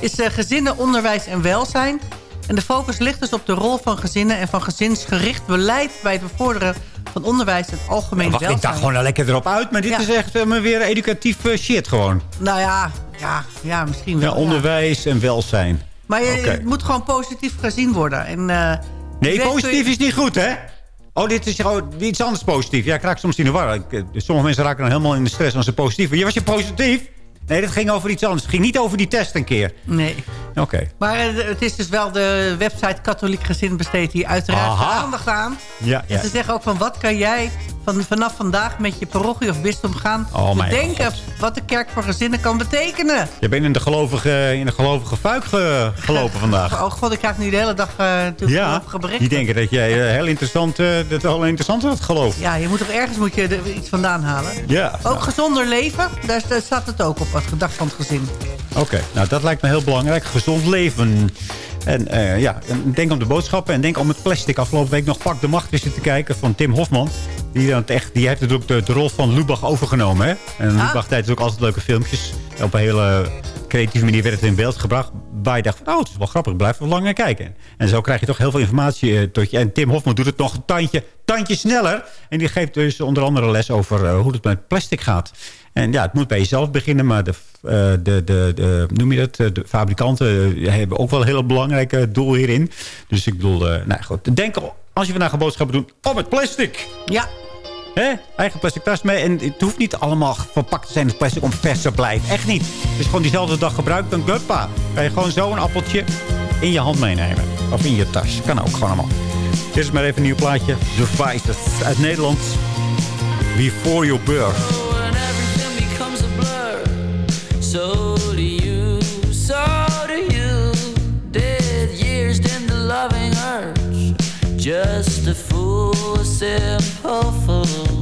is eh, gezinnen, onderwijs en welzijn. En de focus ligt dus op de rol van gezinnen... en van gezinsgericht beleid bij het bevorderen van onderwijs en algemeen Wacht, ik welzijn. dacht gewoon lekker erop uit. Maar dit Ja. is echt eh, maar weer educatief eh, shit gewoon. Nou ja, ja, ja misschien wel. Ja, onderwijs en welzijn. Maar je, het moet gewoon positief gezien worden. En, eh, Nee, positief je- is niet goed, hè? Oh, dit is gewoon iets anders positief. Ja, ik raak soms in de war. Ik, sommige mensen raken dan helemaal in de stress als ze positief. Je was je positief? Nee, dat ging over iets anders. Het ging niet over die test een keer. Nee. Oké. Maar eh, het is dus wel de website Katholiek Gezin besteedt hier uiteraard Aha. aandacht aan. Ja, ja. En ze zeggen ook van wat kan jij van, vanaf vandaag met je parochie of bisdom gaan Oh, bedenken wat de kerk voor gezinnen kan betekenen. Je bent in de gelovige, in de gelovige fuik ge- gelopen <laughs> vandaag. Oh god, ik krijg nu de hele dag uh, Ja, die denken dat jij eh, heel interessant, dat al interessant had geloofd. Ja, je moet toch ergens moet je er iets vandaan halen. Ja. Ook gezonder leven, daar, daar staat het ook op als gedacht van het gezin. Oké, nou dat lijkt me heel belangrijk. Gezond leven. En eh, ja, en denk om de boodschappen en denk om het plastic. Afgelopen week nog Pak de Macht weer zitten kijken van Tim Hofman. Die, dan echt, die heeft natuurlijk de, de rol van Lubach overgenomen. Hè? En Lubach deed ook altijd leuke filmpjes. Op een hele creatieve manier werd het in beeld gebracht. Waar je dacht, van, oh, het is wel grappig, ik blijf er lang naar kijken. En zo krijg je toch heel veel informatie eh, tot je. En Tim Hofman doet het nog een tandje, tandje sneller. En die geeft dus onder andere les over eh, hoe het met plastic gaat. En ja, het moet bij jezelf beginnen, maar de, eh, de, de, de, noem je dat? De fabrikanten eh, hebben ook wel een hele belangrijke doel hierin. Dus ik bedoel, eh, nou goed, denk als je vandaag een boodschappen doet, op het plastic. Ja. Hè? Eigen plastic tas mee. En het hoeft niet allemaal verpakt te zijn, het plastic, om vers te blijven. Echt niet. Het is gewoon diezelfde dag gebruikt, dan guppa. Kan je gewoon zo een appeltje in je hand meenemen. Of in je tas. Kan ook gewoon allemaal. Dit is maar even een nieuw plaatje. The Vices uit Nederland. Before Your Birth. So do you, so do you. Did years dim the loving urge? Just a fool, a simple fool.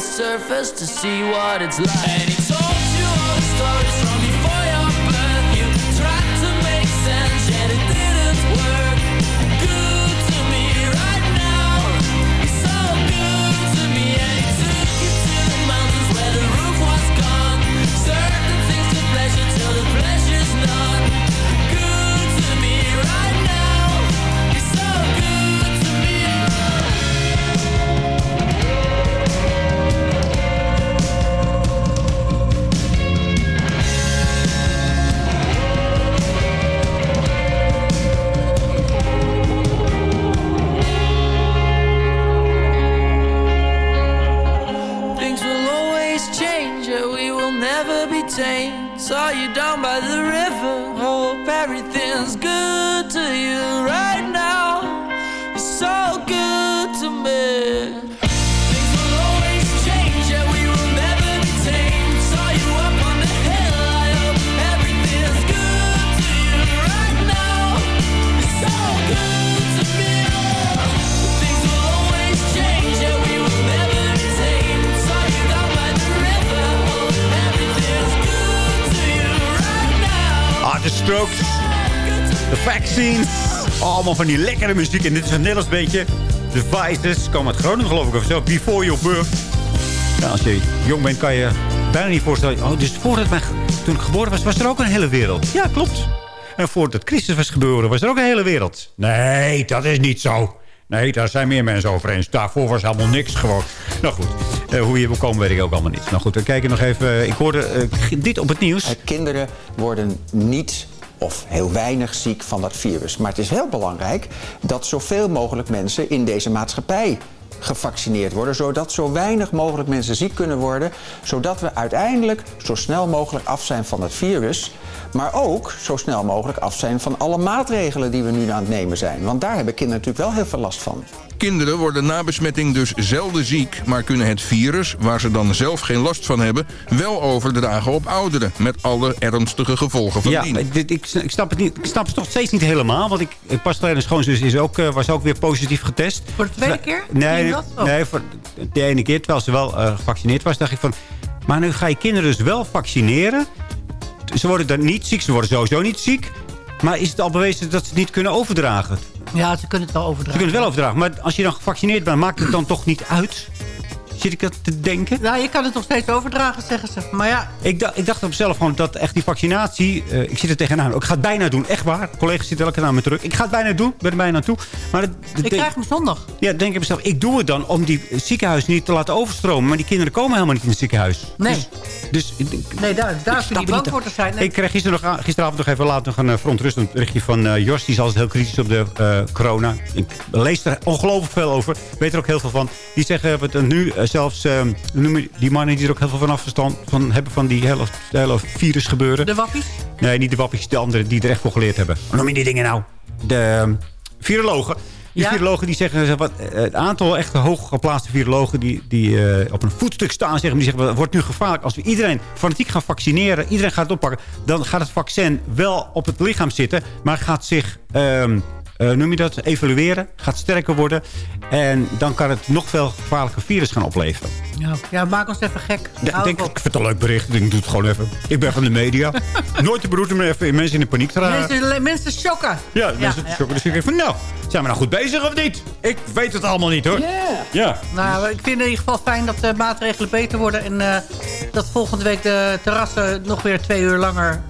surface to see what it's like. And he told you all the stories Allemaal van die lekkere muziek. En dit is een Nederlands beetje. De Vices. Komen uit Groningen geloof ik of zo. Before Your Birth. Ja, als je jong bent kan je bijna niet voorstellen. Oh, dus voordat mijn, toen ik geboren was, was er ook een hele wereld. Ja, klopt. En voordat Christus was geboren, was er ook een hele wereld. Nee, dat is niet zo. Nee, daar zijn meer mensen over eens. Daarvoor was helemaal niks gewoon. Nou goed, eh, hoe je komen weet ik ook allemaal niet. Nou goed, we kijken nog even. ik hoorde eh, dit op het nieuws. Eh, Kinderen worden niet of heel weinig ziek van dat virus. Maar het is heel belangrijk dat zoveel mogelijk mensen in deze maatschappij gevaccineerd worden, zodat zo weinig mogelijk mensen ziek kunnen worden, zodat we uiteindelijk zo snel mogelijk af zijn van het virus, maar ook zo snel mogelijk af zijn van alle maatregelen die we nu aan het nemen zijn. Want daar hebben kinderen natuurlijk wel heel veel last van. Kinderen worden na besmetting dus zelden ziek, maar kunnen het virus, waar ze dan zelf geen last van hebben, wel overdragen op ouderen, met alle ernstige gevolgen van Ja, dien. dit, ik, ik, snap het niet, ik snap het nog steeds niet helemaal. Want ik, ik pas geleden een schoonzus is ook, eh, was ook weer positief getest. Voor de tweede keer? Nee, nee voor de ene keer, terwijl ze wel eh, gevaccineerd was. dacht ik van, maar nu ga je kinderen dus wel vaccineren. Ze worden dan niet ziek, ze worden sowieso niet ziek. Maar is het al bewezen dat ze het niet kunnen overdragen? Ja, ze kunnen het wel Ze overdragen. kunnen het wel overdragen, maar als je dan gevaccineerd bent, maakt het dan toch niet uit? Zit ik dat te denken? Nou, je kan het nog steeds overdragen, zeggen ze. Maar ja, Ik dacht, ik dacht op mezelf gewoon dat echt die vaccinatie... eh, ik zit er tegenaan. Ik ga het bijna doen. Echt waar. Collega's zitten elke keer aan me terug. Ik ga het bijna doen. Ik ben er bijna aan toe. Maar het, het ik krijg hem zondag. ja, denk ik mezelf. Ik doe het dan om die ziekenhuis niet te laten overstromen. Maar die kinderen komen helemaal niet in het ziekenhuis. Nee. Dus, dus ik Nee, daar, daar ik niet het bang voor te zijn. Nee. Ik kreeg nog, gisteravond nog even laat nog een uh, verontrustend berichtje van eh, Jos. Die is altijd heel kritisch op de eh, corona. Ik lees er ongelooflijk veel over. Weet er ook heel veel van. Die zeggen wat er nu eh, zelfs... eh, die mannen die er ook heel veel van afverstand van hebben van die hele, hele virus gebeuren. De wappies? Nee, niet de wappies. De anderen die er echt voor geleerd hebben. Noem je die dingen nou? De um, virologen. Virologen die zeggen, zeg, wat, eh, het aantal echt hooggeplaatste virologen die, die eh, op een voetstuk staan, zeggen, die zeggen, het wordt nu gevaarlijk als we iedereen fanatiek gaan vaccineren, iedereen gaat het oppakken, dan gaat het vaccin wel op het lichaam zitten, maar gaat zich, ehm, eh, noem je dat, evalueren, gaat sterker worden en dan kan het nog veel gevaarlijker virus gaan opleveren. Ja, ja, maak ons even gek. Ja, denk, ik vind het een leuk bericht. Ik doe het gewoon even. Ik ben van de media. <laughs> Nooit de beroerte om even mensen in de paniek te raken. Mensen, mensen shocken. Ja, mensen ja. shocken. Dus ik denk van, nou, zijn we nou goed bezig of niet? Ik weet het allemaal niet, hoor. Ja. Nou, ik vind in ieder geval fijn dat de maatregelen beter worden. En eh, dat volgende week de terrassen nog weer twee uur langer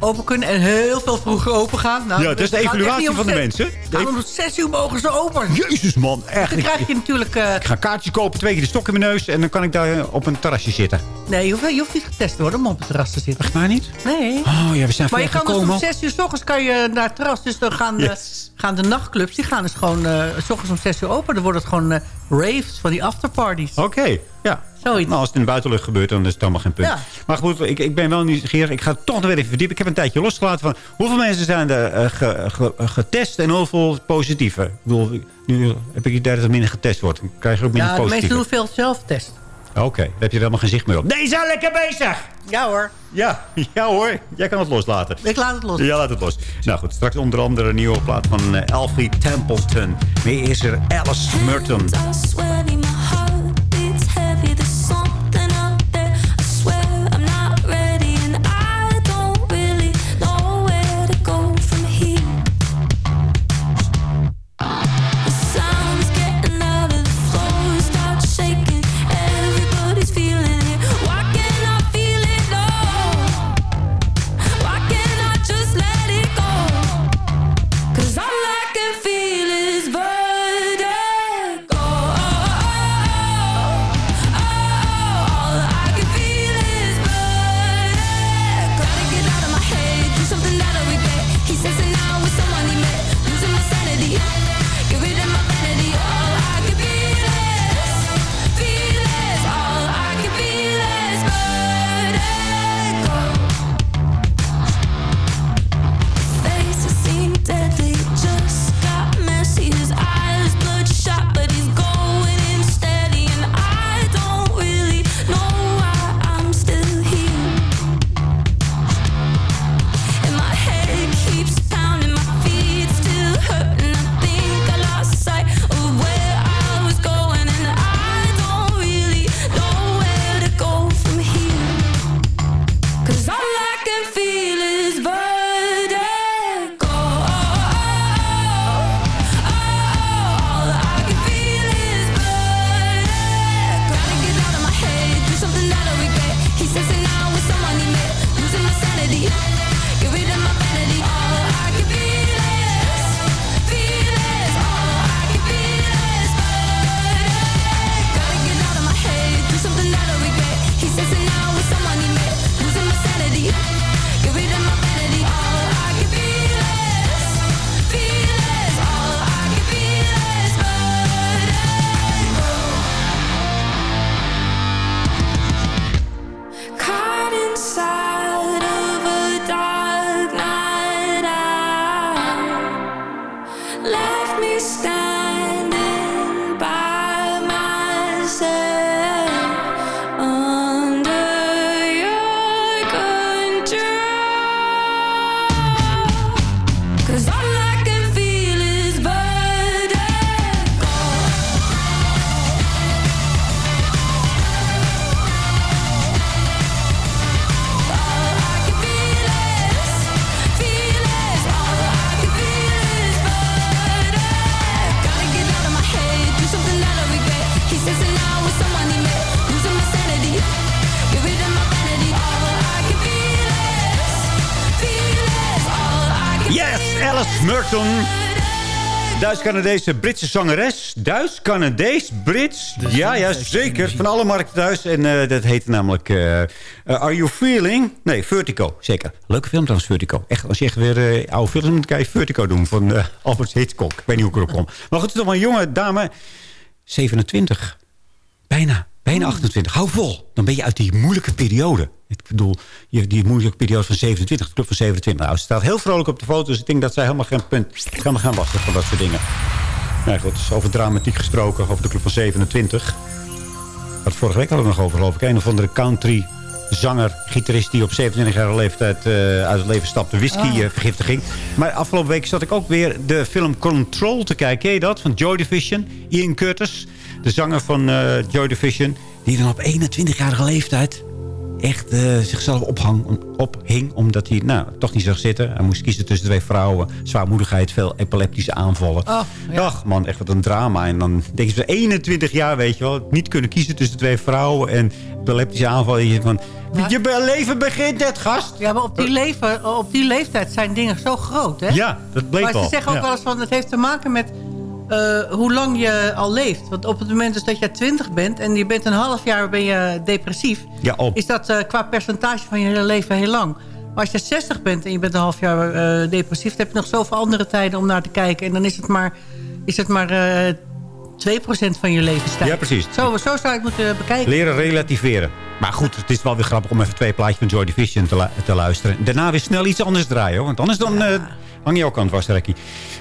open kunnen. En heel veel vroeger open gaan. Nou, Ja, dat is de evaluatie van de mensen. Om zes uur mogen ze open. Jezus, man. Echt. Dan Ik, krijg je natuurlijk... eh, ik ga kaartjes kopen, twee keer de stok in mijn neus... en dan kan ik daar eh, op een terrasje zitten. nee, je hoeft, je hoeft niet getest te worden om op het terras te zitten. Echt waar niet? Nee. Oh ja, we zijn Maar je kan dus om zes uur s ochtends kan je naar het terras. Dus dan gaan de, Yes. gaan de nachtclubs, die gaan dus gewoon eh, s ochtends om zes uur open. Dan wordt het gewoon eh, raves van die afterparties. Oké, ja. Zoiets. Nou, als het in de buitenlucht gebeurt, dan is het allemaal geen punt. Ja. Maar goed, ik, ik ben wel nieuwsgierig. Ik ga het toch nog weer even verdiepen. Ik heb een tijdje losgelaten van... hoeveel mensen zijn er eh, ge- ge- getest en hoeveel positieve? Ik bedoel, nu heb ik het idee dat er minder getest wordt. Dan krijg je ook minder Ja, de positieve. meesten doen veel zelftest. Oké, daar heb je er helemaal geen zicht meer op. Nee, zijn lekker bezig! Ja hoor, Ja, <laughs> ja hoor. Jij kan het loslaten. ik laat het los. Ja, laat het los. Nou goed, straks onder andere een nieuwe plaat van eh, Alfie Templeton. Maar eerst er Alice Merton. Duits-Canadese Britse zangeres. Duits-Canadees, Brits. Ja, ja, zeker. Van alle markten thuis. En eh, dat heet namelijk eh, eh, Are You Feeling? Nee, Vertigo. Zeker. Leuke film trouwens, Vertigo. Echt, als je echt weer eh, oude films moet, je Vertigo doen van eh, Albert Hitchcock. Ik weet niet hoe ik erop kom. Maar goed, het is nog een jonge dame. 27. Bijna. Bijna 28. Hou vol. Dan ben je uit die moeilijke periode. Ik bedoel, die moeilijke periode van 27. De club van 27. Nou, ze staat heel vrolijk op de foto. Dus ik denk dat zij helemaal geen punt... Helemaal gaan wachten van dat soort dingen. Nou goed, over dramatiek gesproken. Over de club van 27. Wat vorige week hadden we nog over, geloof ik. Een of andere country zanger, gitarist... die op 27-jarige leeftijd eh, uit het leven stapte. Whisky-vergiftiging. Maar afgelopen week zat ik ook weer de film Control te kijken. Ken je dat? Van Joy Division. Ian Curtis. De zanger van eh, Joy Division. Die dan op 21-jarige leeftijd echt eh, zichzelf ophang, ophing. Omdat hij nou, toch niet zag zitten. Hij moest kiezen tussen twee vrouwen. Zwaarmoedigheid, veel epileptische aanvallen. Oh, ja. Ach man, echt wat een drama. En dan denk je ze 21 jaar, weet je wel. Niet kunnen kiezen tussen twee vrouwen en epileptische aanvallen. En je van, je leven begint net, gast. Ja, maar op die, leven, op die leeftijd zijn dingen zo groot, hè? Ja, dat bleek maar wel. ze zeggen ook Ja. wel eens van... het heeft te maken met eh, hoe lang je al leeft. Want op het moment dus dat je 20 bent... en je bent een half jaar ben je depressief... Ja, op. is dat eh, qua percentage van je hele leven heel lang. Maar als je 60 bent en je bent een half jaar eh, depressief... dan heb je nog zoveel andere tijden om naar te kijken. En dan is het maar, is het maar eh 2% van je levenstijd. Ja, precies. Zo, zo zou het moeten bekijken. Leren relativeren. Maar goed, het is wel weer grappig om even twee plaatjes van Joy Division te, lu- te luisteren. Daarna weer snel iets anders draaien, hoor. Want anders dan hang je ook aan het wasrekkie.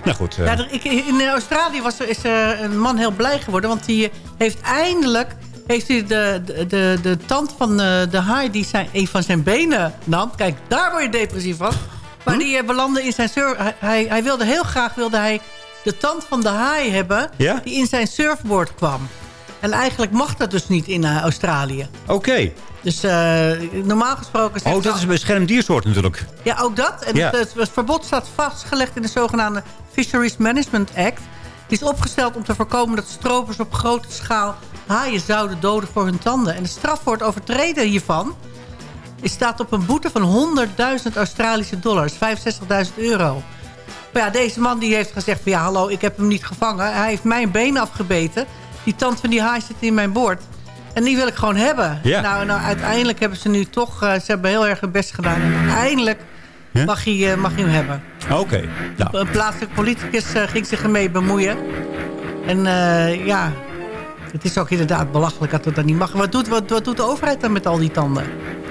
Nou goed. eh, Ja, er- ik, in Australië was, er- is eh, een man heel blij geworden. Want die heeft eindelijk heeft hij de, de, de, de tand van eh, de haai die zijn, een van zijn benen nam. Kijk, daar word je depressief van. Maar die eh, belandde in zijn surf... Hij, hij, hij wilde heel graag wilde hij de tand van de haai hebben... Ja? die in zijn surfboard kwam. En eigenlijk mag dat dus niet in eh, Australië. Oké. Dus eh, normaal gesproken... Oh, dat is een beschermd diersoort natuurlijk. ja, ook dat. En Ja. het verbod staat vastgelegd in de zogenaamde Fisheries Management Act. Die is opgesteld om te voorkomen dat stropers op grote schaal haaien zouden doden voor hun tanden. En de straf voor het overtreden hiervan is staat op een boete van 100.000 Australische dollars, 65.000 euro. Maar ja, deze man die heeft gezegd van ja, hallo, ik heb hem niet gevangen. Hij heeft mijn been afgebeten. Die tand van die haai zit in mijn bord. En die wil ik gewoon hebben. Ja. Nou, nou, uiteindelijk hebben ze nu toch... eh, ze hebben heel erg hun best gedaan. En uiteindelijk Ja? mag, hij, eh, mag hij hem hebben. Oké. Nou, Een plaatselijk politicus eh, ging zich ermee bemoeien. En ja, het is ook inderdaad belachelijk dat het dan niet mag. Wat doet, wat, wat doet de overheid dan met al die tanden?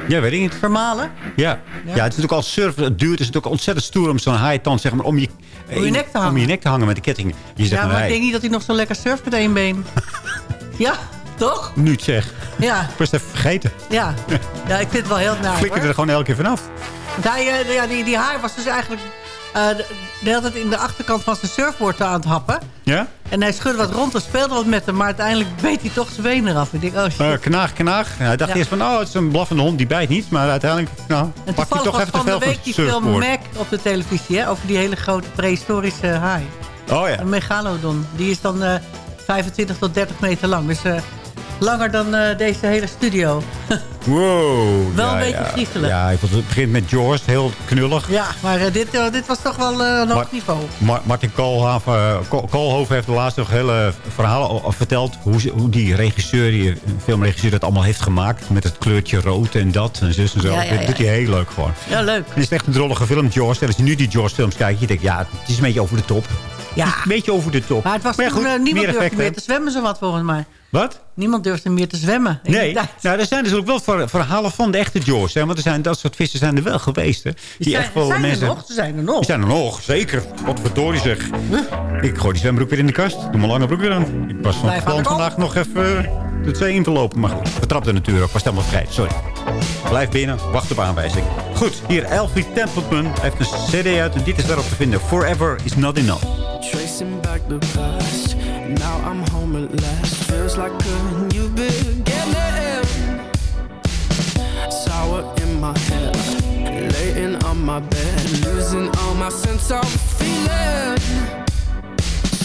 ja, weet ik niet. Vermalen? Ja. ja, het is natuurlijk al surfen, het duurt. Het is natuurlijk ontzettend stoer om zo'n haaitand zeg maar, om je, Om je nek te hangen. Om je nek te hangen met de ketting. Je zegt, Ja, maar ik denk niet dat hij nog zo lekker surft met één been. <laughs> ja, toch? nu zeg. Ja, het even vergeten. ja. Ja, ik vind het wel heel <laughs> naar. Flikker er gewoon elke keer vanaf. Hij, eh, ja, die, die haai was dus eigenlijk de, de hele tijd in de achterkant van zijn surfboard aan het happen. Ja? En hij schudde wat rond en speelde wat met hem. Maar uiteindelijk beet hij toch zijn been eraf. Ik denk, oh shit. Eh, knaag, knaag. Ja, hij dacht Ja. eerst van, oh, het is een blaffende hond, die bijt niet. Maar uiteindelijk, nou, En pak je toevallig toch even te van de veel van week het die film. Mac op de televisie. Hè, over die hele grote prehistorische haai. Oh ja. Een megalodon. Die is dan eh 25 tot 30 meter lang. Dus eh, langer dan eh, deze hele studio. <laughs> Wow. Wel ja, een beetje ja. griezelig. Ja, ik vond het begint met George, heel knullig. Ja, maar eh, dit, eh, dit was toch wel een hoog Maar- niveau. Ma- Martin Koolhoven, Ko- Koolhoven heeft de laatste nog hele verhalen al- al verteld. Hoe, ze- hoe die regisseur, die filmregisseur, dat allemaal heeft gemaakt. Met het kleurtje rood en dat en zus en zo. Ja, Dat doet hij heel leuk gewoon. Ja, leuk. Het is echt een drollige film, George. En als je nu die George films kijkt, je denkt, ja, het is een beetje over de top. Ja. Een beetje over de top. Maar het was ja, toen, eh, niemand meer meer te zwemmen, zo wat volgens mij. Wat? Niemand durfde meer te zwemmen. Nee, nou, er zijn dus ook wel ver- verhalen van de echte George. Hè? Want er zijn, dat soort vissen zijn er wel geweest. Hè? Die zijn, echt wel zijn mensen... er nog, ze zijn er nog. Die zijn er nog, zeker. Wat verdorie zeg. Ik gooi die zwembroek weer in de kast. Doe mijn lange broek weer aan. Ik was van plan vandaag nog even eh, de zee in te lopen. Maar goed, betrapte natuurlijk. Ik was helemaal vergeten, sorry. Blijf binnen, wacht op aanwijzing. Goed, hier Elfie Templeton heeft een cd uit en dit is daarop te vinden. Forever is not enough. Tracing back the past. Now I'm home at last. Like a new beginning. Sour in my head. Laying on my bed. Losing all my sense of feeling.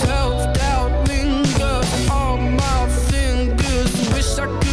Self doubt lingers on my fingers. Wish I could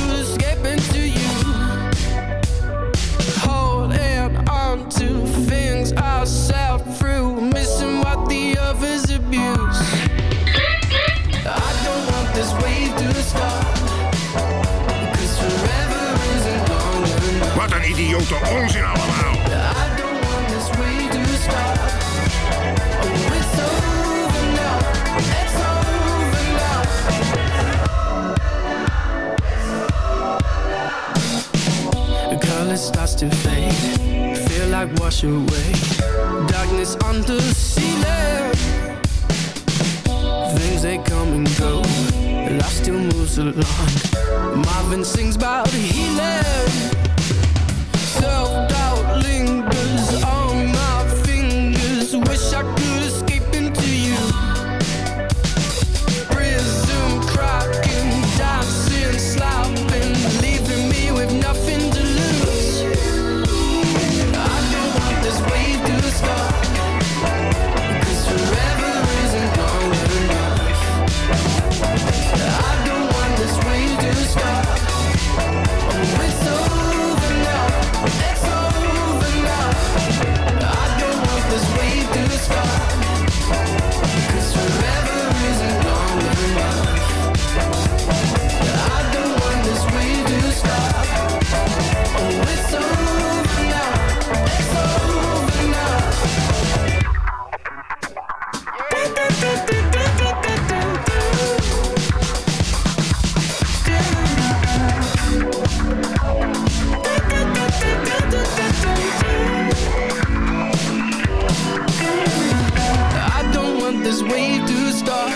this wave to stop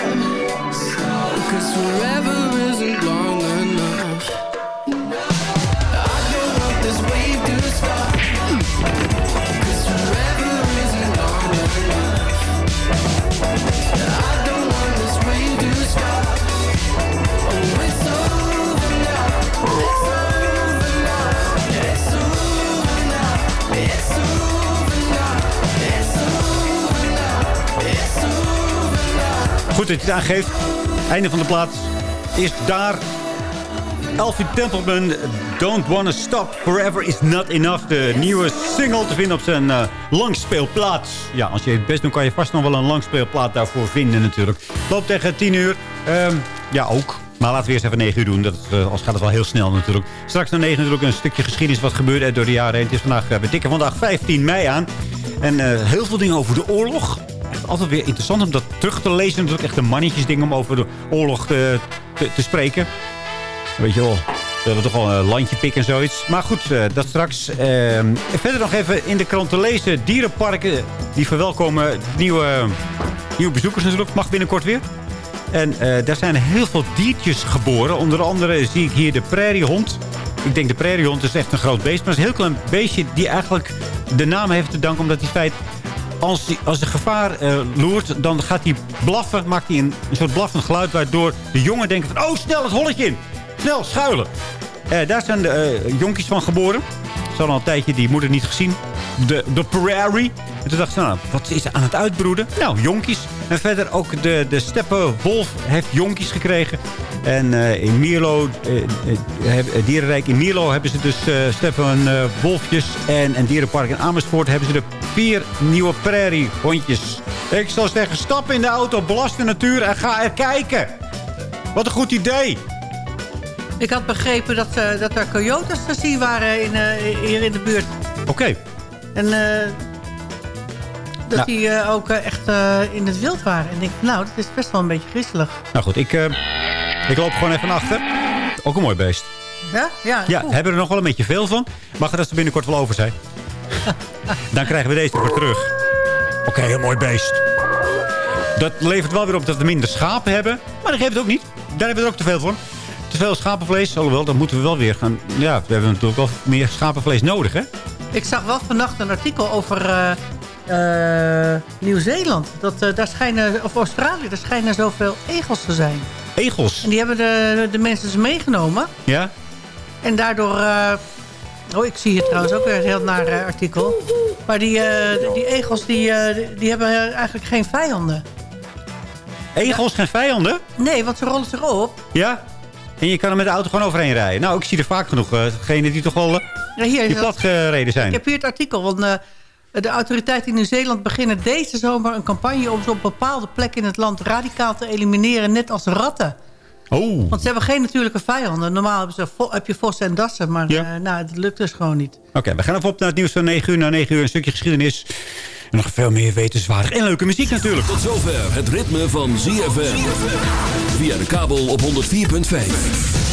Cause forever Goed dat je het aangeeft. Einde van de plaat is daar. Elfie Templeman, Don't Wanna Stop Forever Is Not Enough. De nieuwe single te vinden op zijn eh, langspeelplaat. Ja, als je het best doet kan je vast nog wel een langspeelplaat daarvoor vinden natuurlijk. Loopt tegen 10 uur. Ehm, ja, ook. Maar laten we eerst even 9 uur doen. Dat, eh, als gaat het wel heel snel natuurlijk. Straks na 9 uur natuurlijk een stukje geschiedenis wat gebeurde door de jaren heen. Het is vandaag, uh, we tikken vandaag 15 mei aan. En eh, heel veel dingen over de oorlog. Echt altijd weer interessant om dat terug te lezen. Natuurlijk echt de mannetjes dingen om over de oorlog te, te, te spreken. Weet je wel, we hebben toch wel een landje pikken en zoiets. Maar goed, eh, dat straks. Ehm, verder nog even in de krant te lezen. Dierenparken die verwelkomen nieuwe, nieuwe bezoekers natuurlijk. Mag binnenkort weer. En eh, daar zijn heel veel diertjes geboren. Onder andere zie ik hier de prairiehond. Ik denk de prairiehond is echt een groot beest. Maar het is een heel klein beestje die eigenlijk de naam heeft te danken. Omdat hij feit als, die, als er gevaar eh, loert, dan gaat hij blaffen. Maakt hij een, een soort blaffend geluid. Waardoor de jongen denken van, oh snel het holletje in. Snel, schuilen. Eh, daar zijn de eh, jonkies van geboren. Ze hadden al een tijdje die moeder niet gezien. De, de prairie. En toen dachten ze, nou, wat is er aan het uitbroeden? Nou, jonkies. En verder ook de, de steppenwolf heeft jonkies gekregen. En eh, in Mierlo, eh, eh, dierenrijk in Mierlo hebben ze dus eh steppenwolfjes. en een dierenpark in Amersfoort hebben ze de vier nieuwe prairiehondjes. Ik zou zeggen, stap in de auto, belast de natuur en ga er kijken. Wat een goed idee. Ik had begrepen dat, dat er coyotes te zien waren in, hier in de buurt. Oké. En eh, dat Nou. die eh, ook eh, echt in het wild waren. En ik denk, nou, dat is best wel een beetje griezelig. Nou goed, ik, ik loop gewoon even naar achter. Ook een mooi beest. Ja? Ja, Ja, hebben we er nog wel een beetje veel van. Mag het als er binnenkort wel over zijn. <laughs> Dan krijgen we deze weer terug. Oké, heel mooi beest. Dat levert wel weer op dat we minder schapen hebben. Maar dat geeft het ook niet. Daar hebben we er ook te veel voor. Te veel schapenvlees. Alhoewel, dan moeten we wel weer gaan... Ja, we hebben natuurlijk wel meer schapenvlees nodig, hè? Ik zag wel vannacht een artikel over eh, eh, Nieuw-Zeeland. Dat eh, daar schijnen, of Australië, daar schijnen zoveel egels te zijn. Egels. En die hebben de, de mensen dus meegenomen. Ja? En daardoor... oh, ik zie hier trouwens ook weer een heel naar artikel. Maar die, die egels, die, die- hebben eigenlijk geen vijanden. Egels geen vijanden? Nee, want ze rollen zich op. Ja? En je kan er met de auto gewoon overheen rijden. Nou, ik zie er vaak genoeg. degenen die toch wel eh, Ja, hier, dat- plat gereden zijn. Ik heb hier het artikel. Want eh, de autoriteiten in Nieuw-Zeeland beginnen deze zomer een campagne... om ze op bepaalde plekken in het land radicaal te elimineren. Net als ratten. Oh. Want ze hebben geen natuurlijke vijanden. Normaal hebben ze heb je vossen en dassen, maar Ja. eh, nou, dat lukt dus gewoon niet. Oké, we gaan even op naar het nieuws van 9 uur. Na 9 uur een stukje geschiedenis. En nog veel meer wetenswaardig. En leuke muziek natuurlijk. Tot zover het ritme van ZFM. Via de kabel op 104.5.